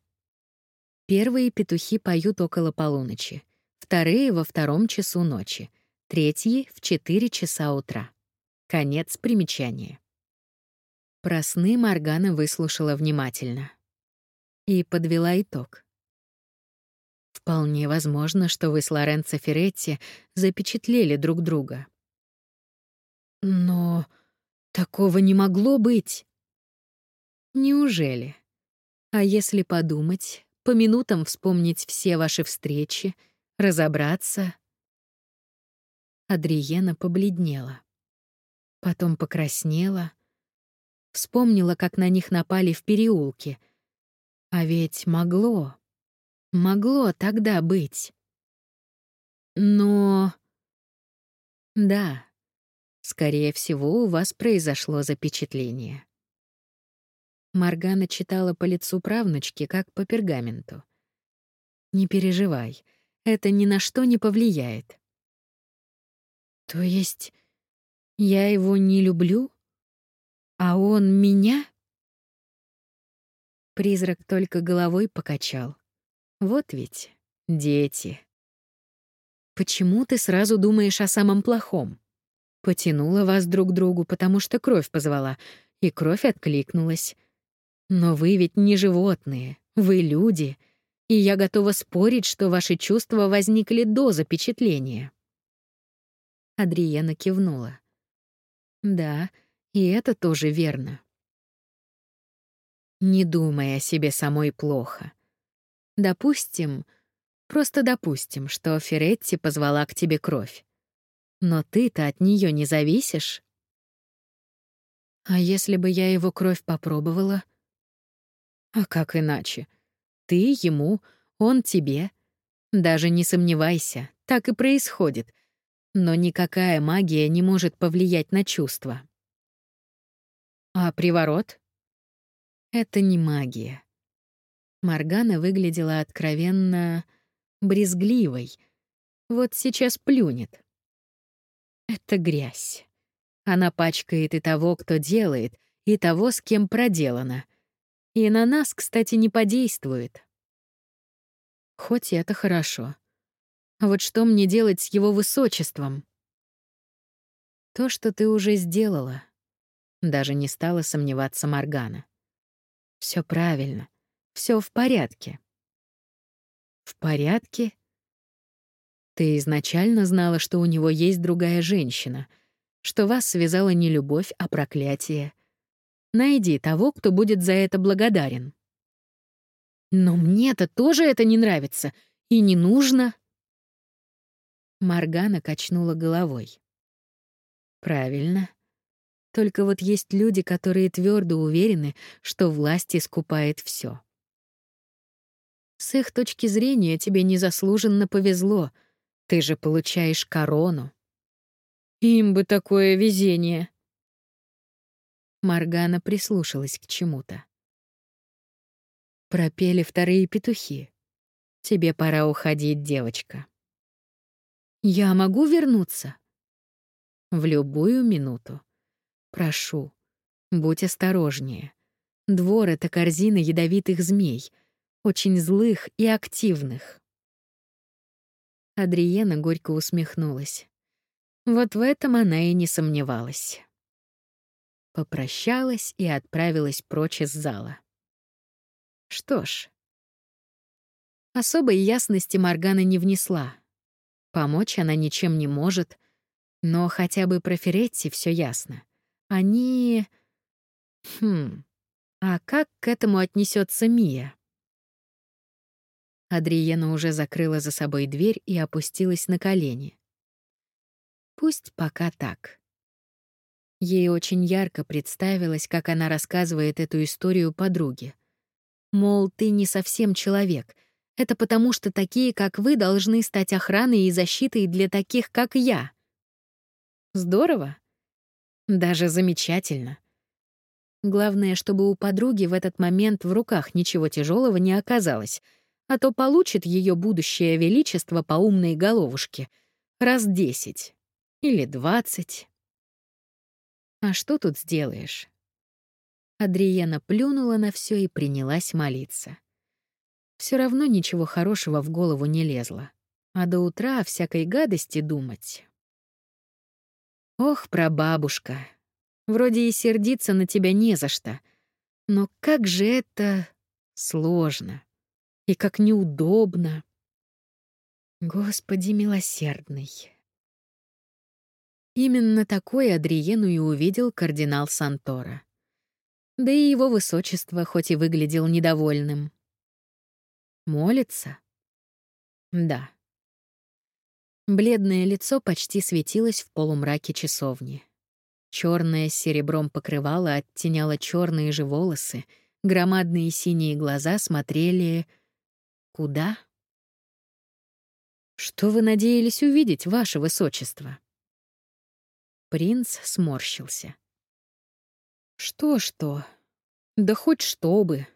Первые петухи поют около полуночи, вторые — во втором часу ночи, третьи — в четыре часа утра. Конец примечания. Про сны Маргана выслушала внимательно. И подвела итог. Вполне возможно, что вы с Лоренцо Феретти запечатлели друг друга. Но такого не могло быть. Неужели? А если подумать, по минутам вспомнить все ваши встречи, разобраться? Адриена побледнела. Потом покраснела. Вспомнила, как на них напали в переулке. А ведь могло. Могло тогда быть. Но... Да, скорее всего, у вас произошло запечатление. Маргана читала по лицу правнучки, как по пергаменту. «Не переживай, это ни на что не повлияет». «То есть я его не люблю? А он меня?» Призрак только головой покачал. «Вот ведь дети». «Почему ты сразу думаешь о самом плохом?» Потянула вас друг к другу, потому что кровь позвала, и кровь откликнулась. Но вы ведь не животные, вы люди, и я готова спорить, что ваши чувства возникли до запечатления. Адриена кивнула. Да, и это тоже верно. Не думай о себе самой плохо. Допустим, просто допустим, что Феретти позвала к тебе кровь. Но ты-то от нее не зависишь. А если бы я его кровь попробовала — а как иначе? Ты ему, он тебе. Даже не сомневайся, так и происходит. Но никакая магия не может повлиять на чувства. А приворот? Это не магия. Маргана выглядела откровенно брезгливой. Вот сейчас плюнет. Это грязь. Она пачкает и того, кто делает, и того, с кем проделана — и на нас, кстати, не подействует. Хоть это хорошо. А вот что мне делать с его высочеством? То, что ты уже сделала. Даже не стала сомневаться Маргана. Все правильно. все в порядке. В порядке? Ты изначально знала, что у него есть другая женщина, что вас связала не любовь, а проклятие. Найди того, кто будет за это благодарен. Но мне-то тоже это не нравится и не нужно. Маргана качнула головой. Правильно. Только вот есть люди, которые твердо уверены, что власть искупает все. С их точки зрения тебе незаслуженно повезло. Ты же получаешь корону. Им бы такое везение. Маргана прислушалась к чему-то. Пропели вторые петухи. Тебе пора уходить, девочка. Я могу вернуться? В любую минуту. Прошу, будь осторожнее. Двор — это корзина ядовитых змей, очень злых и активных. Адриена горько усмехнулась. Вот в этом она и не сомневалась попрощалась и отправилась прочь из зала. Что ж, особой ясности Маргана не внесла. Помочь она ничем не может, но хотя бы про Феретти все ясно. Они... Хм... А как к этому отнесется Мия? Адриена уже закрыла за собой дверь и опустилась на колени. Пусть пока так. Ей очень ярко представилось, как она рассказывает эту историю подруге. Мол, ты не совсем человек. Это потому, что такие, как вы, должны стать охраной и защитой для таких, как я. Здорово. Даже замечательно. Главное, чтобы у подруги в этот момент в руках ничего тяжелого не оказалось, а то получит ее будущее величество по умной головушке раз десять или двадцать. А что тут сделаешь? Адриена плюнула на все и принялась молиться. Все равно ничего хорошего в голову не лезло, а до утра о всякой гадости думать. Ох, прабабушка, вроде и сердиться на тебя не за что, но как же это сложно и как неудобно. Господи милосердный. Именно такой Адриену и увидел кардинал Сантора. Да и его высочество хоть и выглядел недовольным. Молится? Да. Бледное лицо почти светилось в полумраке часовни. Черное с серебром покрывало оттеняло черные же волосы, громадные синие глаза смотрели... Куда? Что вы надеялись увидеть, ваше высочество? Принц сморщился. Что-что? Да хоть что бы.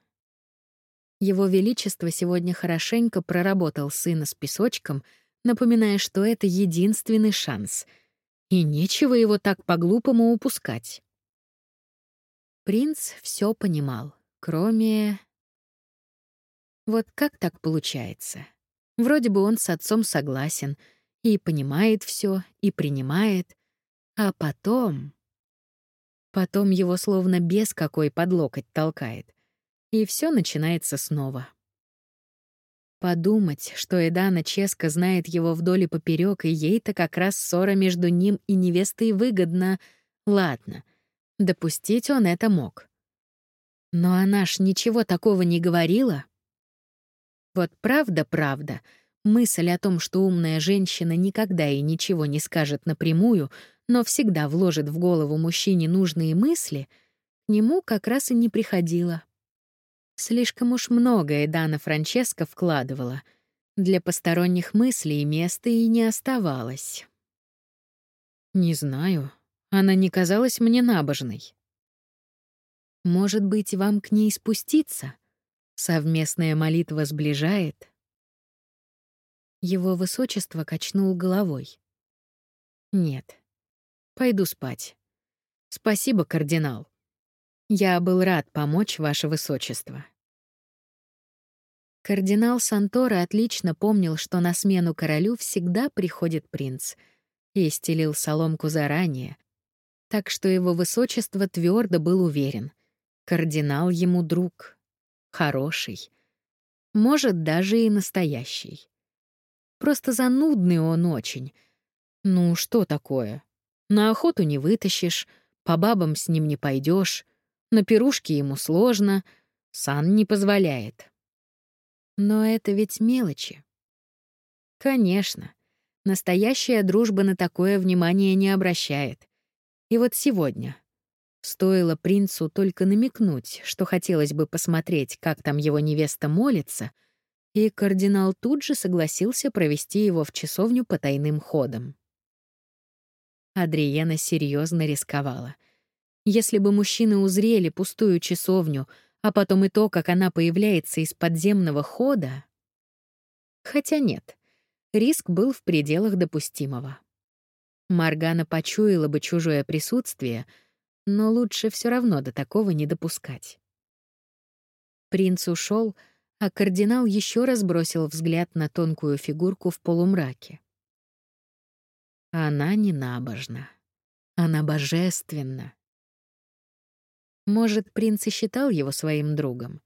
Его Величество сегодня хорошенько проработал сына с песочком, напоминая, что это единственный шанс, и нечего его так по-глупому упускать. Принц все понимал, кроме... Вот как так получается? Вроде бы он с отцом согласен, и понимает все, и принимает, а потом... Потом его словно без какой под локоть толкает. И все начинается снова. Подумать, что Эдана Ческа знает его вдоль и поперек, и ей-то как раз ссора между ним и невестой выгодна. Ладно, допустить он это мог. Но она ж ничего такого не говорила. Вот правда-правда, мысль о том, что умная женщина никогда и ничего не скажет напрямую, но всегда вложит в голову мужчине нужные мысли, к нему как раз и не приходила. Слишком уж многое Дана Франческо вкладывала. Для посторонних мыслей места и не оставалось. Не знаю, она не казалась мне набожной. Может быть, вам к ней спуститься? Совместная молитва сближает. Его высочество качнул головой. Нет, Пойду спать. Спасибо, кардинал. Я был рад помочь, ваше высочество. Кардинал Сантора отлично помнил, что на смену королю всегда приходит принц, и стелил соломку заранее, так что его высочество твердо был уверен. Кардинал ему друг. Хороший. Может, даже и настоящий. Просто занудный он очень. Ну, что такое? На охоту не вытащишь, по бабам с ним не пойдешь, на пирушки ему сложно, сан не позволяет. Но это ведь мелочи. Конечно, настоящая дружба на такое внимание не обращает. И вот сегодня стоило принцу только намекнуть, что хотелось бы посмотреть, как там его невеста молится, и кардинал тут же согласился провести его в часовню по тайным ходам. Адриена серьезно рисковала. Если бы мужчины узрели пустую часовню, а потом и то, как она появляется из подземного хода... Хотя нет, риск был в пределах допустимого. Маргана почуяла бы чужое присутствие, но лучше все равно до такого не допускать. Принц ушел, а кардинал еще раз бросил взгляд на тонкую фигурку в полумраке. Она не набожна. Она божественна. Может, принц и считал его своим другом,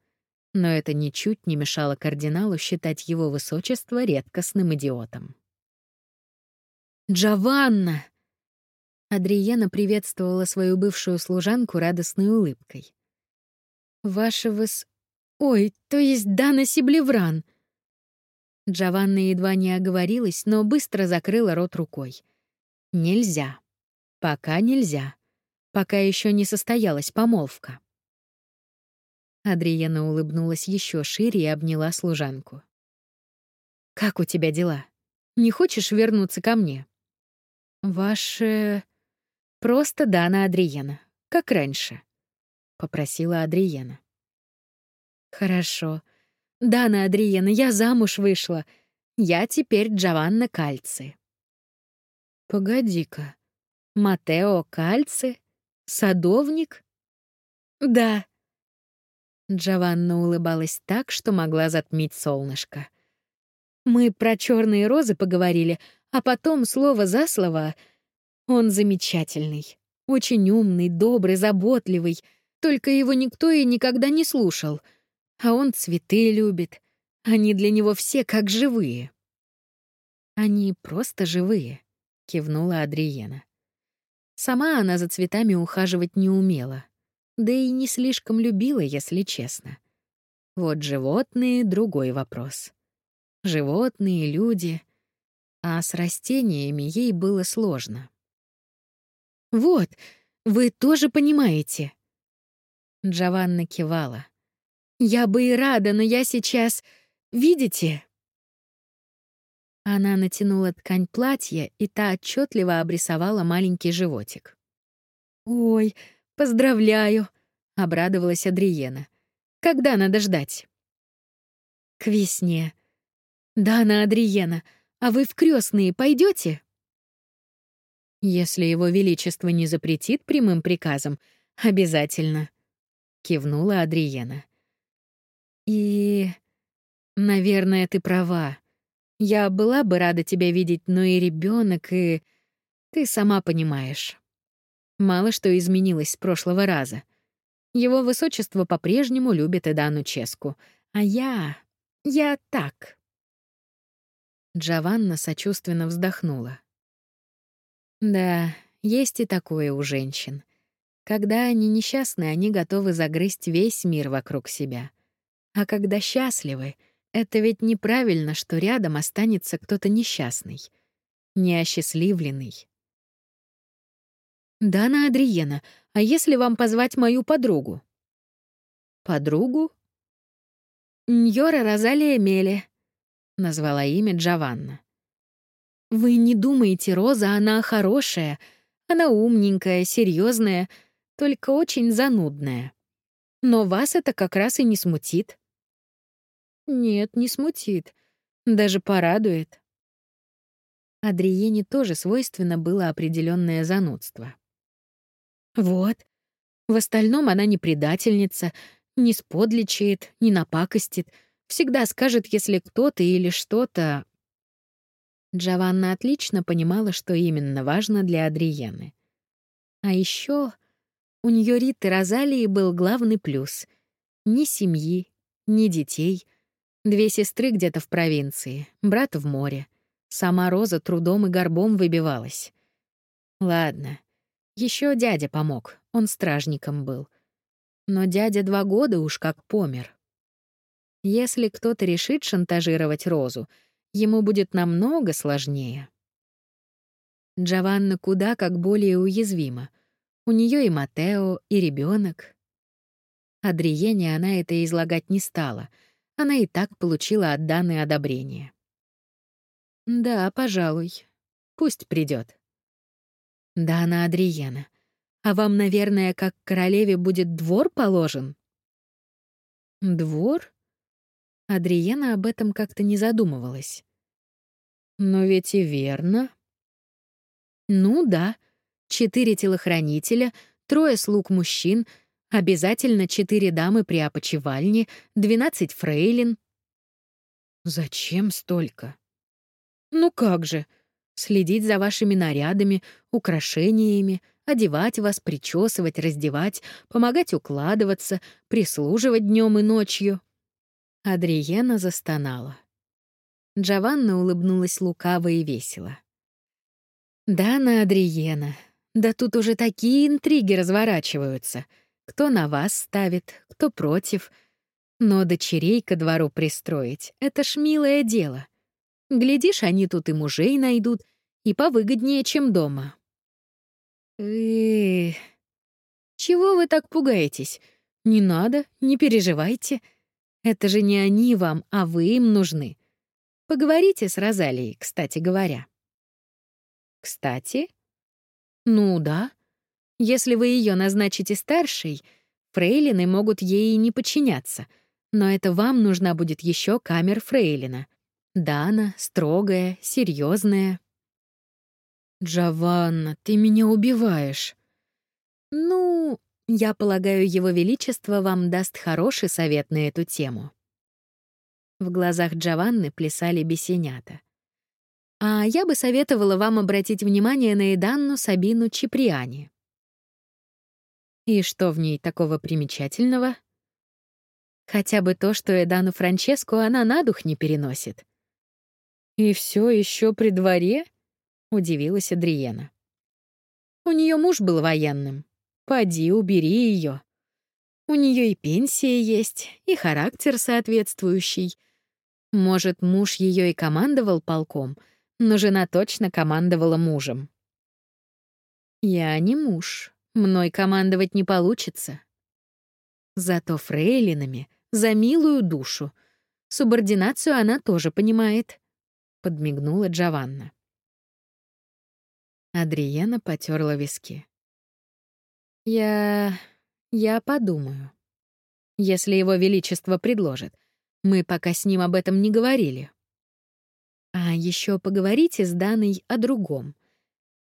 но это ничуть не мешало кардиналу считать его высочество редкостным идиотом. «Джованна!» Адриена приветствовала свою бывшую служанку радостной улыбкой. «Ваша выс... Ой, то есть Дана Сиблевран!» Джованна едва не оговорилась, но быстро закрыла рот рукой. Нельзя. Пока нельзя. Пока еще не состоялась помолвка. Адриена улыбнулась еще шире и обняла служанку. «Как у тебя дела? Не хочешь вернуться ко мне?» «Ваше...» «Просто Дана Адриена, как раньше». — попросила Адриена. «Хорошо. Дана Адриена, я замуж вышла. Я теперь Джованна Кальци». «Погоди-ка. Матео Кальци? Садовник?» «Да». Джованна улыбалась так, что могла затмить солнышко. «Мы про черные розы поговорили, а потом слово за слово. Он замечательный, очень умный, добрый, заботливый, только его никто и никогда не слушал. А он цветы любит. Они для него все как живые». «Они просто живые», — кивнула Адриена. Сама она за цветами ухаживать не умела да и не слишком любила, если честно. Вот животные — другой вопрос. Животные, люди. А с растениями ей было сложно. «Вот, вы тоже понимаете». Джованна кивала. «Я бы и рада, но я сейчас... Видите?» Она натянула ткань платья, и та отчетливо обрисовала маленький животик. «Ой, «Поздравляю», — обрадовалась Адриена. «Когда надо ждать?» «К весне». «Дана Адриена, а вы в крестные пойдете? «Если его величество не запретит прямым приказом, обязательно», — кивнула Адриена. «И... наверное, ты права. Я была бы рада тебя видеть, но и ребенок, и... Ты сама понимаешь». Мало что изменилось с прошлого раза. Его высочество по-прежнему любит Эдану Ческу, а я... я так. Джованна сочувственно вздохнула. Да, есть и такое у женщин. Когда они несчастны, они готовы загрызть весь мир вокруг себя. А когда счастливы, это ведь неправильно, что рядом останется кто-то несчастный, неосчастливленный. «Дана Адриена, а если вам позвать мою подругу?» «Подругу?» «Ньора Розалия Меле», — назвала имя Джованна. «Вы не думаете, Роза, она хорошая. Она умненькая, серьезная, только очень занудная. Но вас это как раз и не смутит». «Нет, не смутит. Даже порадует». Адриене тоже свойственно было определенное занудство. Вот. В остальном она не предательница, не сподличает, не напакостит, всегда скажет, если кто-то или что-то... Джованна отлично понимала, что именно важно для Адриены. А еще у нее Риты Розалии был главный плюс — ни семьи, ни детей, две сестры где-то в провинции, брат в море. Сама Роза трудом и горбом выбивалась. Ладно, еще дядя помог, он стражником был. Но дядя два года уж как помер. Если кто-то решит шантажировать Розу, ему будет намного сложнее. Джованна куда как более уязвима. У нее и Матео, и ребенок. Адриене она это излагать не стала. Она и так получила от Даны одобрение. «Да, пожалуй. Пусть придет. Да, она Адриена. А вам, наверное, как королеве будет двор положен? Двор? Адриена об этом как-то не задумывалась. Но ведь и верно. Ну да, четыре телохранителя, трое слуг мужчин, обязательно четыре дамы при опочивальне, двенадцать фрейлин. Зачем столько? Ну как же, следить за вашими нарядами, украшениями, одевать вас, причесывать, раздевать, помогать укладываться, прислуживать днем и ночью. Адриена застонала. Джованна улыбнулась лукаво и весело. «Да, на Адриена. Да тут уже такие интриги разворачиваются. Кто на вас ставит, кто против. Но дочерей ко двору пристроить — это ж милое дело. Глядишь, они тут и мужей найдут, и повыгоднее, чем дома. Эх, чего вы так пугаетесь? Не надо, не переживайте. Это же не они вам, а вы им нужны. Поговорите с Розалией, кстати говоря. Кстати? Ну да. Если вы ее назначите старшей, Фрейлины могут ей не подчиняться, но это вам нужна будет еще камер Фрейлина. Дана, строгая, серьезная. «Джованна, ты меня убиваешь». «Ну, я полагаю, Его Величество вам даст хороший совет на эту тему». В глазах Джованны плясали бесенята. «А я бы советовала вам обратить внимание на Эданну Сабину Чиприани». «И что в ней такого примечательного?» «Хотя бы то, что Эдану Франческу она на дух не переносит». «И все еще при дворе?» — удивилась Адриена. «У нее муж был военным. Поди, убери ее. У нее и пенсия есть, и характер соответствующий. Может, муж ее и командовал полком, но жена точно командовала мужем. Я не муж, мной командовать не получится. Зато фрейлинами за милую душу. Субординацию она тоже понимает, подмигнула Джованна. Адриена потерла виски. Я... я подумаю. Если его величество предложит. Мы пока с ним об этом не говорили. А еще поговорите с Даной о другом.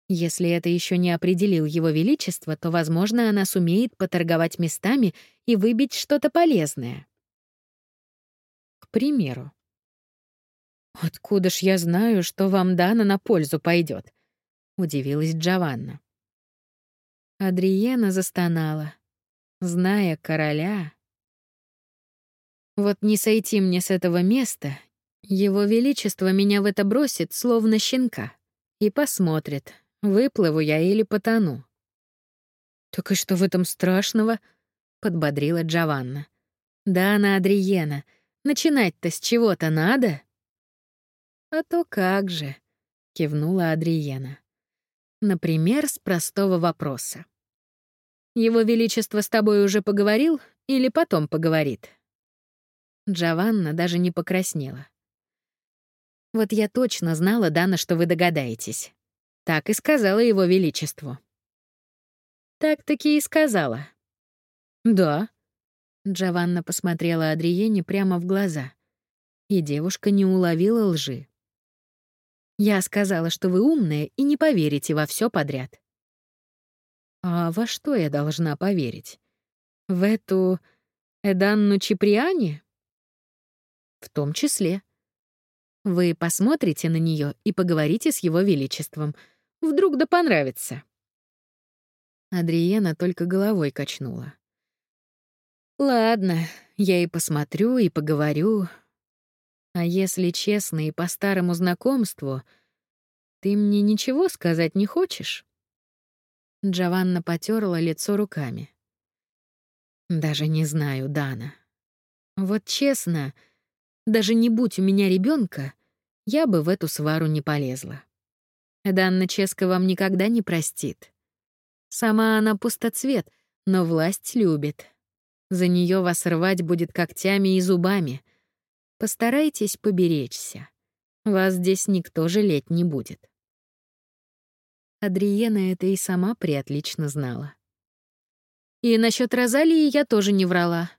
Если это еще не определил его величество, то, возможно, она сумеет поторговать местами и выбить что-то полезное. К примеру. «Откуда ж я знаю, что вам Дана на пользу пойдет? — удивилась Джованна. Адриена застонала. Зная короля... Вот не сойти мне с этого места, его величество меня в это бросит, словно щенка, и посмотрит, выплыву я или потону. «Так и что в этом страшного?» — подбодрила Джованна. «Да, на Адриена, начинать-то с чего-то надо?» «А то как же», — кивнула Адриена. Например, с простого вопроса. «Его Величество с тобой уже поговорил или потом поговорит?» Джованна даже не покраснела. «Вот я точно знала, Дана, что вы догадаетесь. Так и сказала Его Величеству». «Так-таки и сказала». «Да». Джованна посмотрела Адриене прямо в глаза, и девушка не уловила лжи. Я сказала, что вы умная и не поверите во все подряд. А во что я должна поверить? В эту Эданну Чиприани? В том числе. Вы посмотрите на нее и поговорите с его величеством. Вдруг да понравится. Адриена только головой качнула. Ладно, я и посмотрю, и поговорю, а если честно и по старому знакомству, ты мне ничего сказать не хочешь? Джованна потерла лицо руками. Даже не знаю, Дана. Вот честно, даже не будь у меня ребенка, я бы в эту свару не полезла. Данна Ческа вам никогда не простит. Сама она пустоцвет, но власть любит. За нее вас рвать будет когтями и зубами — Постарайтесь поберечься. Вас здесь никто жалеть не будет. Адриена это и сама приотлично знала. И насчет Розалии я тоже не врала.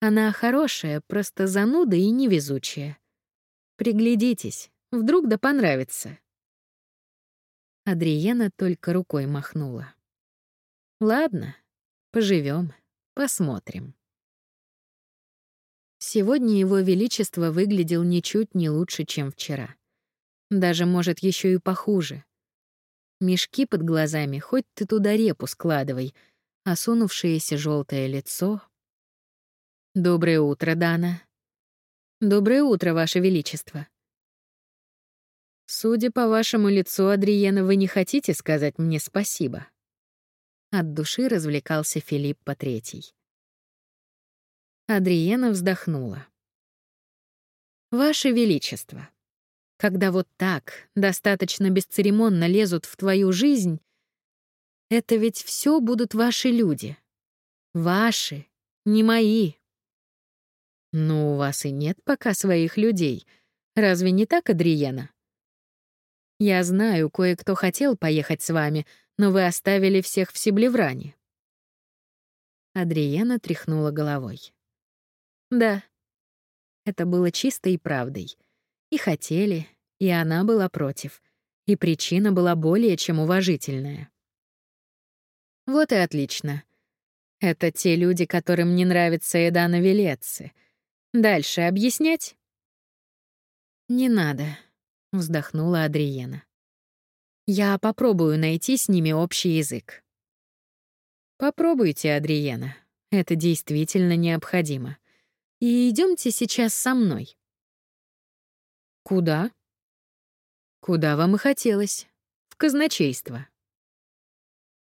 Она хорошая, просто зануда и невезучая. Приглядитесь, вдруг да понравится. Адриена только рукой махнула. Ладно, поживем, посмотрим. Сегодня его величество выглядел ничуть не лучше, чем вчера. Даже, может, еще и похуже. Мешки под глазами, хоть ты туда репу складывай, осунувшееся желтое лицо. «Доброе утро, Дана». «Доброе утро, Ваше Величество». «Судя по вашему лицу, Адриена, вы не хотите сказать мне спасибо?» От души развлекался Филипп по третий. Адриена вздохнула. «Ваше Величество, когда вот так, достаточно бесцеремонно лезут в твою жизнь, это ведь все будут ваши люди. Ваши, не мои. Но у вас и нет пока своих людей. Разве не так, Адриена? Я знаю, кое-кто хотел поехать с вами, но вы оставили всех в Сиблевране. Адриена тряхнула головой. Да, это было чистой правдой. И хотели, и она была против. И причина была более чем уважительная. Вот и отлично. Это те люди, которым не нравится еда на Велеце. Дальше объяснять? Не надо, вздохнула Адриена. Я попробую найти с ними общий язык. Попробуйте, Адриена. Это действительно необходимо. И идемте сейчас со мной. Куда? Куда вам и хотелось? В казначейство.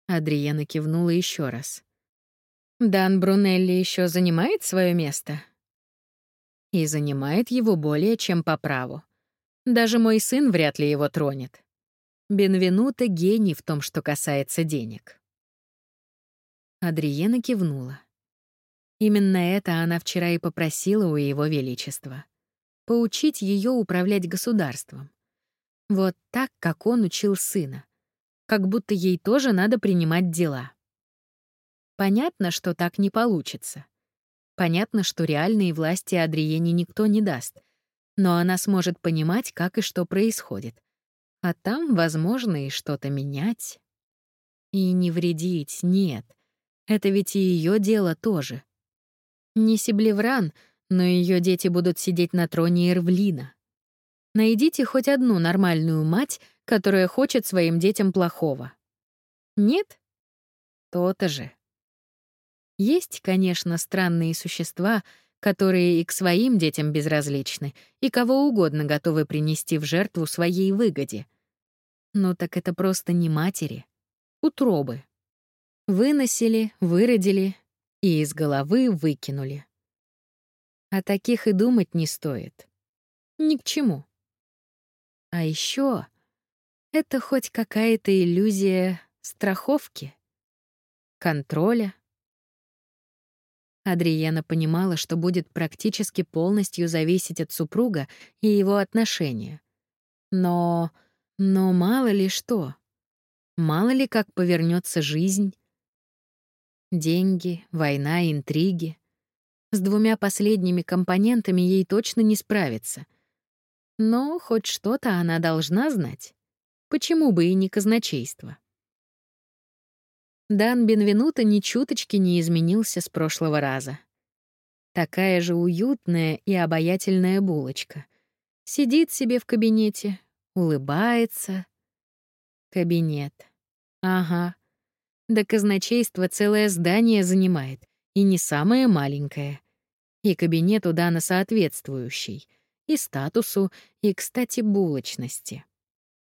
Адриена кивнула еще раз. Дан Брунелли еще занимает свое место? И занимает его более чем по праву. Даже мой сын вряд ли его тронет. Бенвенуто — гений в том, что касается денег. Адриена кивнула. Именно это она вчера и попросила у Его Величества. Поучить ее управлять государством. Вот так, как он учил сына. Как будто ей тоже надо принимать дела. Понятно, что так не получится. Понятно, что реальные власти Адриене никто не даст. Но она сможет понимать, как и что происходит. А там, возможно, и что-то менять. И не вредить, нет. Это ведь и ее дело тоже. Не Сиблевран, но ее дети будут сидеть на троне Ирвлина. Найдите хоть одну нормальную мать, которая хочет своим детям плохого. Нет? То-то же. Есть, конечно, странные существа, которые и к своим детям безразличны, и кого угодно готовы принести в жертву своей выгоде. Ну так это просто не матери. Утробы. Выносили, выродили и из головы выкинули. О таких и думать не стоит. Ни к чему. А еще это хоть какая-то иллюзия страховки, контроля. Адриена понимала, что будет практически полностью зависеть от супруга и его отношения. Но но мало ли что. Мало ли как повернется жизнь. Деньги, война, интриги. С двумя последними компонентами ей точно не справиться. Но хоть что-то она должна знать. Почему бы и не казначейство? Дан Бенвенуто ни чуточки не изменился с прошлого раза. Такая же уютная и обаятельная булочка. Сидит себе в кабинете, улыбается. Кабинет. Ага. Да казначейство целое здание занимает, и не самое маленькое. И кабинет у Дана соответствующий, и статусу, и, кстати, булочности.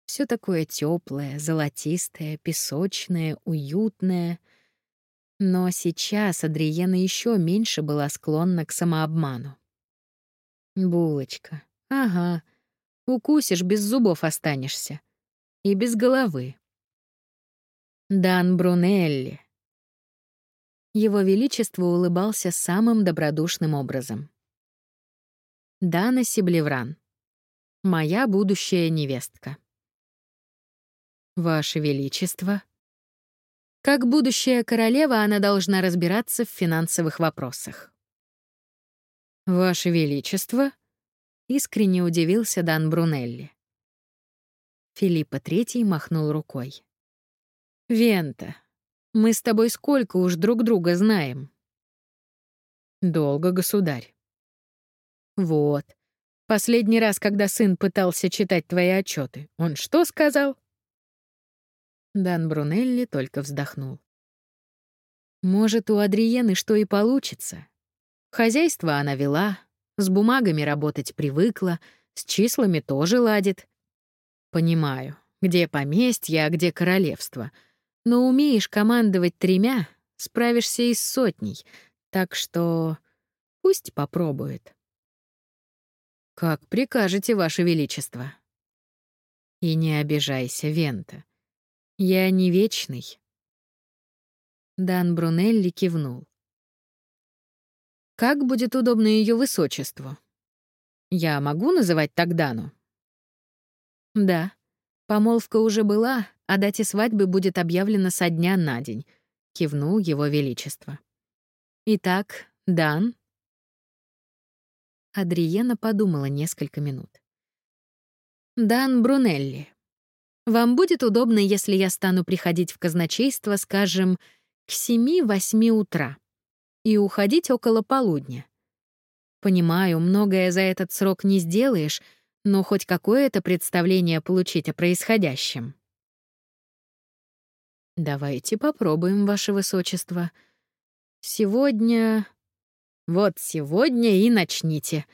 Все такое теплое, золотистое, песочное, уютное. Но сейчас Адриена еще меньше была склонна к самообману. Булочка. Ага. Укусишь, без зубов останешься. И без головы. Дан Брунелли. Его Величество улыбался самым добродушным образом. Дана Сиблевран. Моя будущая невестка. Ваше Величество. Как будущая королева она должна разбираться в финансовых вопросах. Ваше Величество — Искренне удивился Дан Брунелли. Филиппа Третий махнул рукой. «Вента, мы с тобой сколько уж друг друга знаем?» «Долго, государь». «Вот. Последний раз, когда сын пытался читать твои отчеты, он что сказал?» Дан Брунелли только вздохнул. «Может, у Адриены что и получится. Хозяйство она вела, с бумагами работать привыкла, с числами тоже ладит. Понимаю, где поместье, а где королевство. Но умеешь командовать тремя, справишься и с сотней. Так что пусть попробует. Как прикажете, Ваше Величество. И не обижайся, Вента. Я не вечный. Дан Брунелли кивнул. Как будет удобно ее высочеству? Я могу называть так Дану? Да. Помолвка уже была, а дате свадьбы будет объявлена со дня на день, кивнул его величество. Итак, Дан. Адриена подумала несколько минут. Дан Брунелли. Вам будет удобно, если я стану приходить в казначейство, скажем, к 7-8 утра и уходить около полудня. Понимаю, многое за этот срок не сделаешь, но хоть какое-то представление получить о происходящем. Давайте попробуем, ваше высочество. Сегодня... Вот сегодня и начните.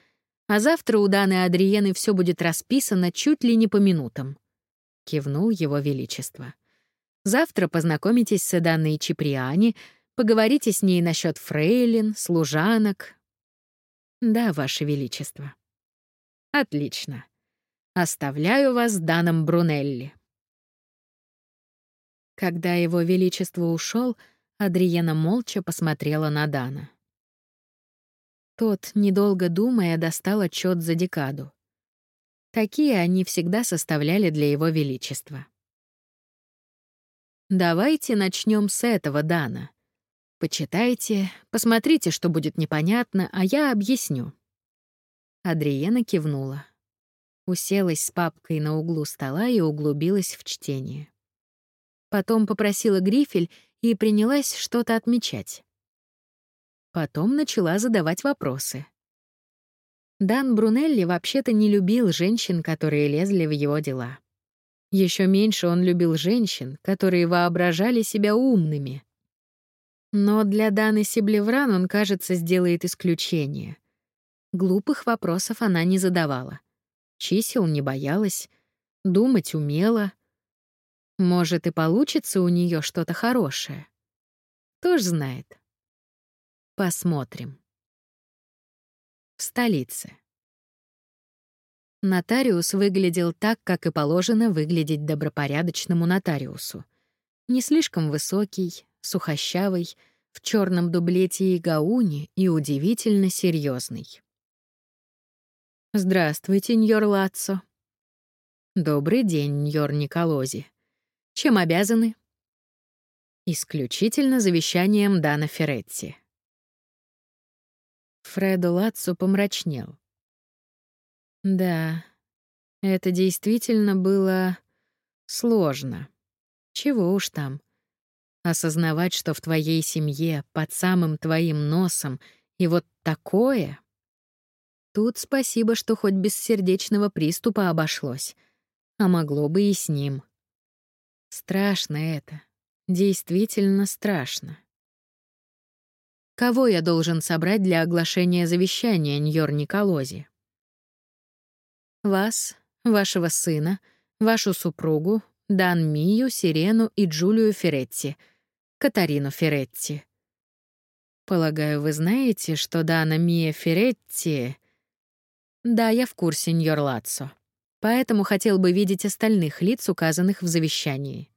А завтра у Даны Адриены все будет расписано чуть ли не по минутам. Кивнул его величество. Завтра познакомитесь с Эданной Чиприани, поговорите с ней насчет фрейлин, служанок. Да, ваше величество. Отлично. Оставляю вас с Даном Брунелли. Когда его величество ушел, Адриена молча посмотрела на Дана. Тот, недолго думая, достал отчет за декаду. Такие они всегда составляли для его величества. Давайте начнем с этого, Дана. Почитайте, посмотрите, что будет непонятно, а я объясню. Адриена кивнула. Уселась с папкой на углу стола и углубилась в чтение. Потом попросила грифель и принялась что-то отмечать. Потом начала задавать вопросы. Дан Брунелли вообще-то не любил женщин, которые лезли в его дела. Еще меньше он любил женщин, которые воображали себя умными. Но для Даны Сиблевран он, кажется, сделает исключение. Глупых вопросов она не задавала. Чисел не боялась, думать умела, может, и получится у нее что-то хорошее. Кто ж знает. Посмотрим. В столице. Нотариус выглядел так, как и положено выглядеть добропорядочному нотариусу. Не слишком высокий, сухощавый, в черном дублете и гауне и удивительно серьезный. «Здравствуйте, Ньор Лацо». «Добрый день, Ньор Николози», чем обязаны? Исключительно завещанием Дана Феретти. Фредо Лацо помрачнел. Да, это действительно было сложно. Чего уж там. Осознавать, что в твоей семье, под самым твоим носом, и вот такое... Тут спасибо, что хоть без сердечного приступа обошлось. А могло бы и с ним. Страшно это. Действительно страшно. Кого я должен собрать для оглашения завещания, Ньор Николози? Вас, вашего сына, вашу супругу, Дан Мию, Сирену и Джулию Феретти, Катарину Феретти. Полагаю, вы знаете, что Дана Мия Феретти... Да, я в курсе, Ньор Лацо поэтому хотел бы видеть остальных лиц, указанных в завещании.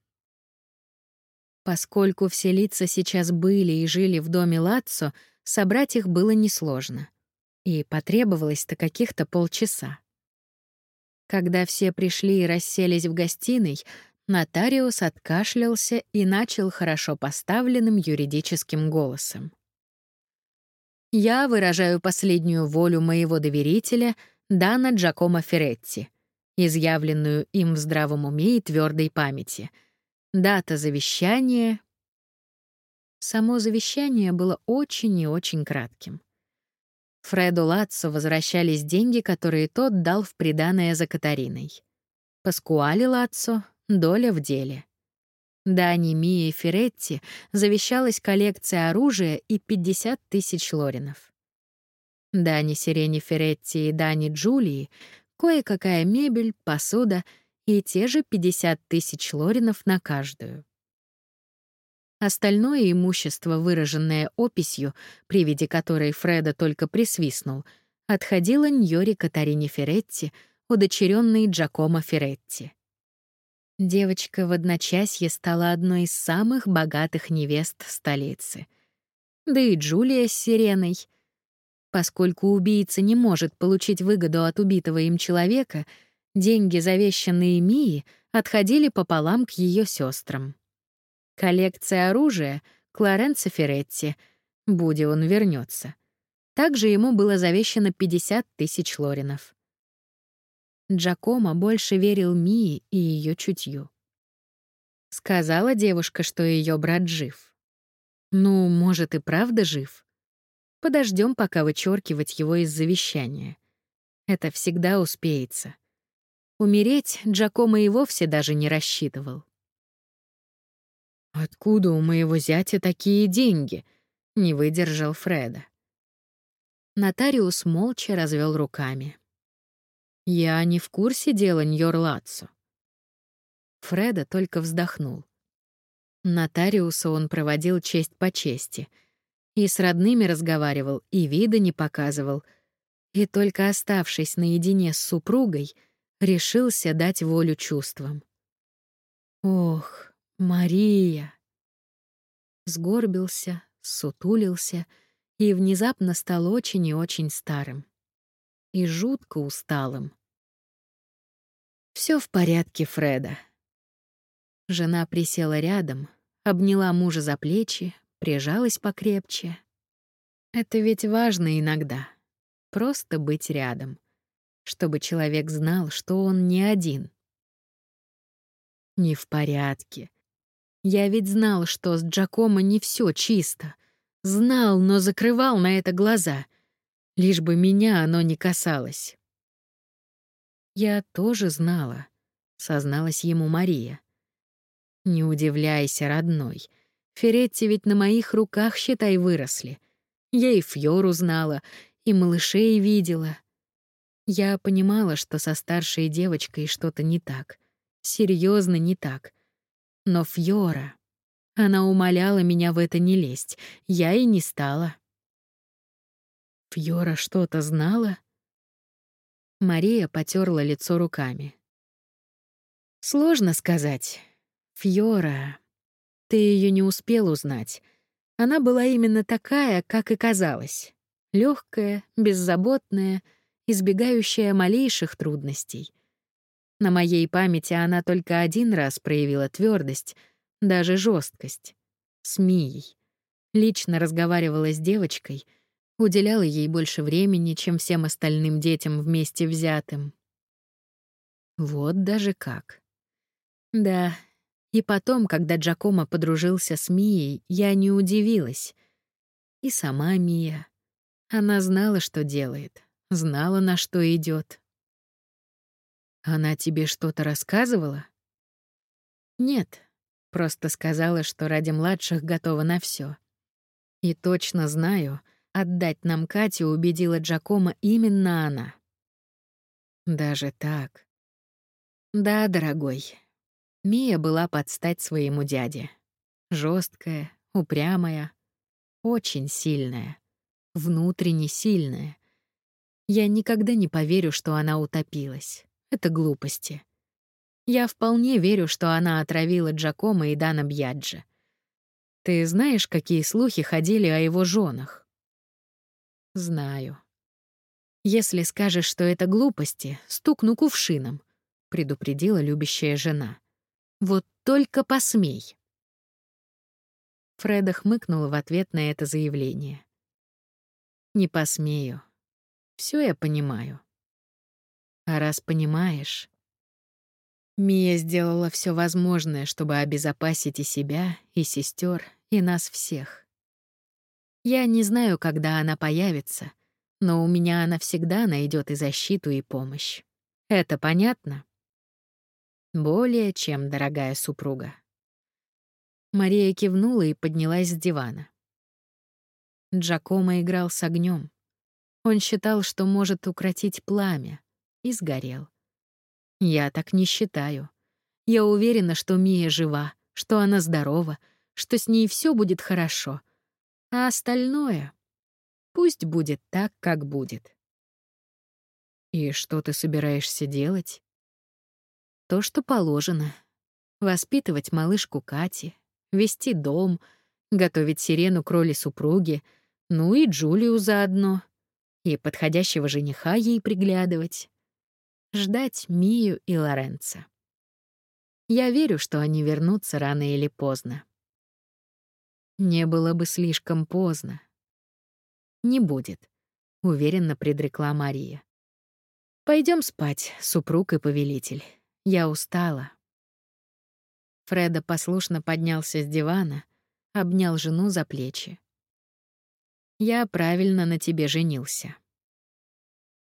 Поскольку все лица сейчас были и жили в доме Лацо, собрать их было несложно. И потребовалось-то каких-то полчаса. Когда все пришли и расселись в гостиной, нотариус откашлялся и начал хорошо поставленным юридическим голосом. «Я выражаю последнюю волю моего доверителя Дана Джакомо Феретти, изъявленную им в здравом уме и твердой памяти. Дата завещания... Само завещание было очень и очень кратким. Фреду Лацо возвращались деньги, которые тот дал в приданое за Катариной. Паскуали Лацо — доля в деле. Дани Мии Феретти завещалась коллекция оружия и 50 тысяч лоринов. Дани Сирене Феретти и Дани Джулии кое-какая мебель, посуда и те же 50 тысяч лоринов на каждую. Остальное имущество, выраженное описью, при виде которой Фреда только присвистнул, отходило Ньори Катарине Феретти, удочеренной Джакомо Феретти. Девочка в одночасье стала одной из самых богатых невест столицы. Да и Джулия с Сиреной — Поскольку убийца не может получить выгоду от убитого им человека, деньги, завещанные Мии, отходили пополам к ее сестрам. Коллекция оружия — Клоренцо Феретти, Буди он вернется. Также ему было завещано 50 тысяч лоринов. Джакомо больше верил Мии и ее чутью. Сказала девушка, что ее брат жив. Ну, может, и правда жив. Подождем, пока вычеркивать его из завещания. Это всегда успеется. Умереть Джакомо и вовсе даже не рассчитывал. «Откуда у моего зятя такие деньги?» — не выдержал Фреда. Нотариус молча развел руками. «Я не в курсе дела Ньорлацо». Фреда только вздохнул. Нотариуса он проводил честь по чести. И с родными разговаривал, и вида не показывал. И только оставшись наедине с супругой, решился дать волю чувствам. «Ох, Мария!» Сгорбился, сутулился — и внезапно стал очень и очень старым. И жутко усталым. Все в порядке, Фреда. Жена присела рядом, обняла мужа за плечи, прижалась покрепче. Это ведь важно иногда. Просто быть рядом. Чтобы человек знал, что он не один. Не в порядке. Я ведь знал, что с Джакомо не все чисто — Знал, но закрывал на это глаза, лишь бы меня оно не касалось. Я тоже знала, созналась ему Мария. Не удивляйся, родной. Феретти ведь на моих руках, считай, выросли. Я и Фьору знала, и малышей видела. Я понимала, что со старшей девочкой что-то не так. серьезно не так. Но Фьора... Она умоляла меня в это не лезть. Я и не стала. Фьора что-то знала? Мария потерла лицо руками. Сложно сказать. Фьора... Ты ее не успел узнать. Она была именно такая, как и казалось. легкая, беззаботная, избегающая малейших трудностей. На моей памяти она только один раз проявила твердость — даже жесткость. С Мией. Лично разговаривала с девочкой, уделяла ей больше времени, чем всем остальным детям вместе взятым. Вот даже как. Да, и потом, когда Джакомо подружился с Мией, я не удивилась. И сама Мия. Она знала, что делает, знала, на что идет. Она тебе что-то рассказывала? Нет, Просто сказала, что ради младших готова на все. И точно знаю, отдать нам Катю убедила Джакома именно она. Даже так. Да, дорогой. Мия была под стать своему дяде. жесткая, упрямая, очень сильная, внутренне сильная. Я никогда не поверю, что она утопилась. Это глупости. Я вполне верю, что она отравила Джакома и Дана Бьяджи. Ты знаешь, какие слухи ходили о его женах? Знаю. Если скажешь, что это глупости, стукну кувшином, предупредила любящая жена. Вот только посмей. Фреда хмыкнула в ответ на это заявление. Не посмею. Все я понимаю. А раз понимаешь, Мия сделала все возможное, чтобы обезопасить и себя, и сестер, и нас всех. Я не знаю, когда она появится, но у меня она всегда найдет и защиту, и помощь. Это понятно? Более чем, дорогая супруга. Мария кивнула и поднялась с дивана. Джакомо играл с огнем. Он считал, что может укротить пламя, и сгорел. Я так не считаю. Я уверена, что Мия жива, что она здорова, что с ней все будет хорошо. А остальное пусть будет так, как будет. И что ты собираешься делать? То, что положено. Воспитывать малышку Кати, вести дом, готовить сирену к роли супруги, ну и Джулию заодно, и подходящего жениха ей приглядывать ждать Мию и Лоренца. Я верю, что они вернутся рано или поздно. Не было бы слишком поздно, не будет, уверенно предрекла Мария. Пойдем спать, супруг и повелитель. Я устала. Фреда послушно поднялся с дивана, обнял жену за плечи. Я правильно на тебе женился.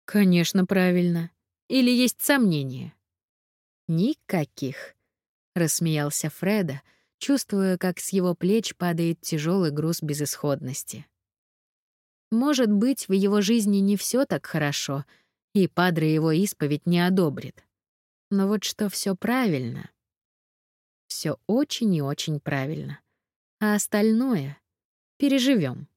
Конечно, правильно. Или есть сомнения? Никаких, рассмеялся Фреда, чувствуя, как с его плеч падает тяжелый груз безысходности. Может быть, в его жизни не все так хорошо, и падре его исповедь не одобрит. Но вот что все правильно. Все очень и очень правильно. А остальное переживем.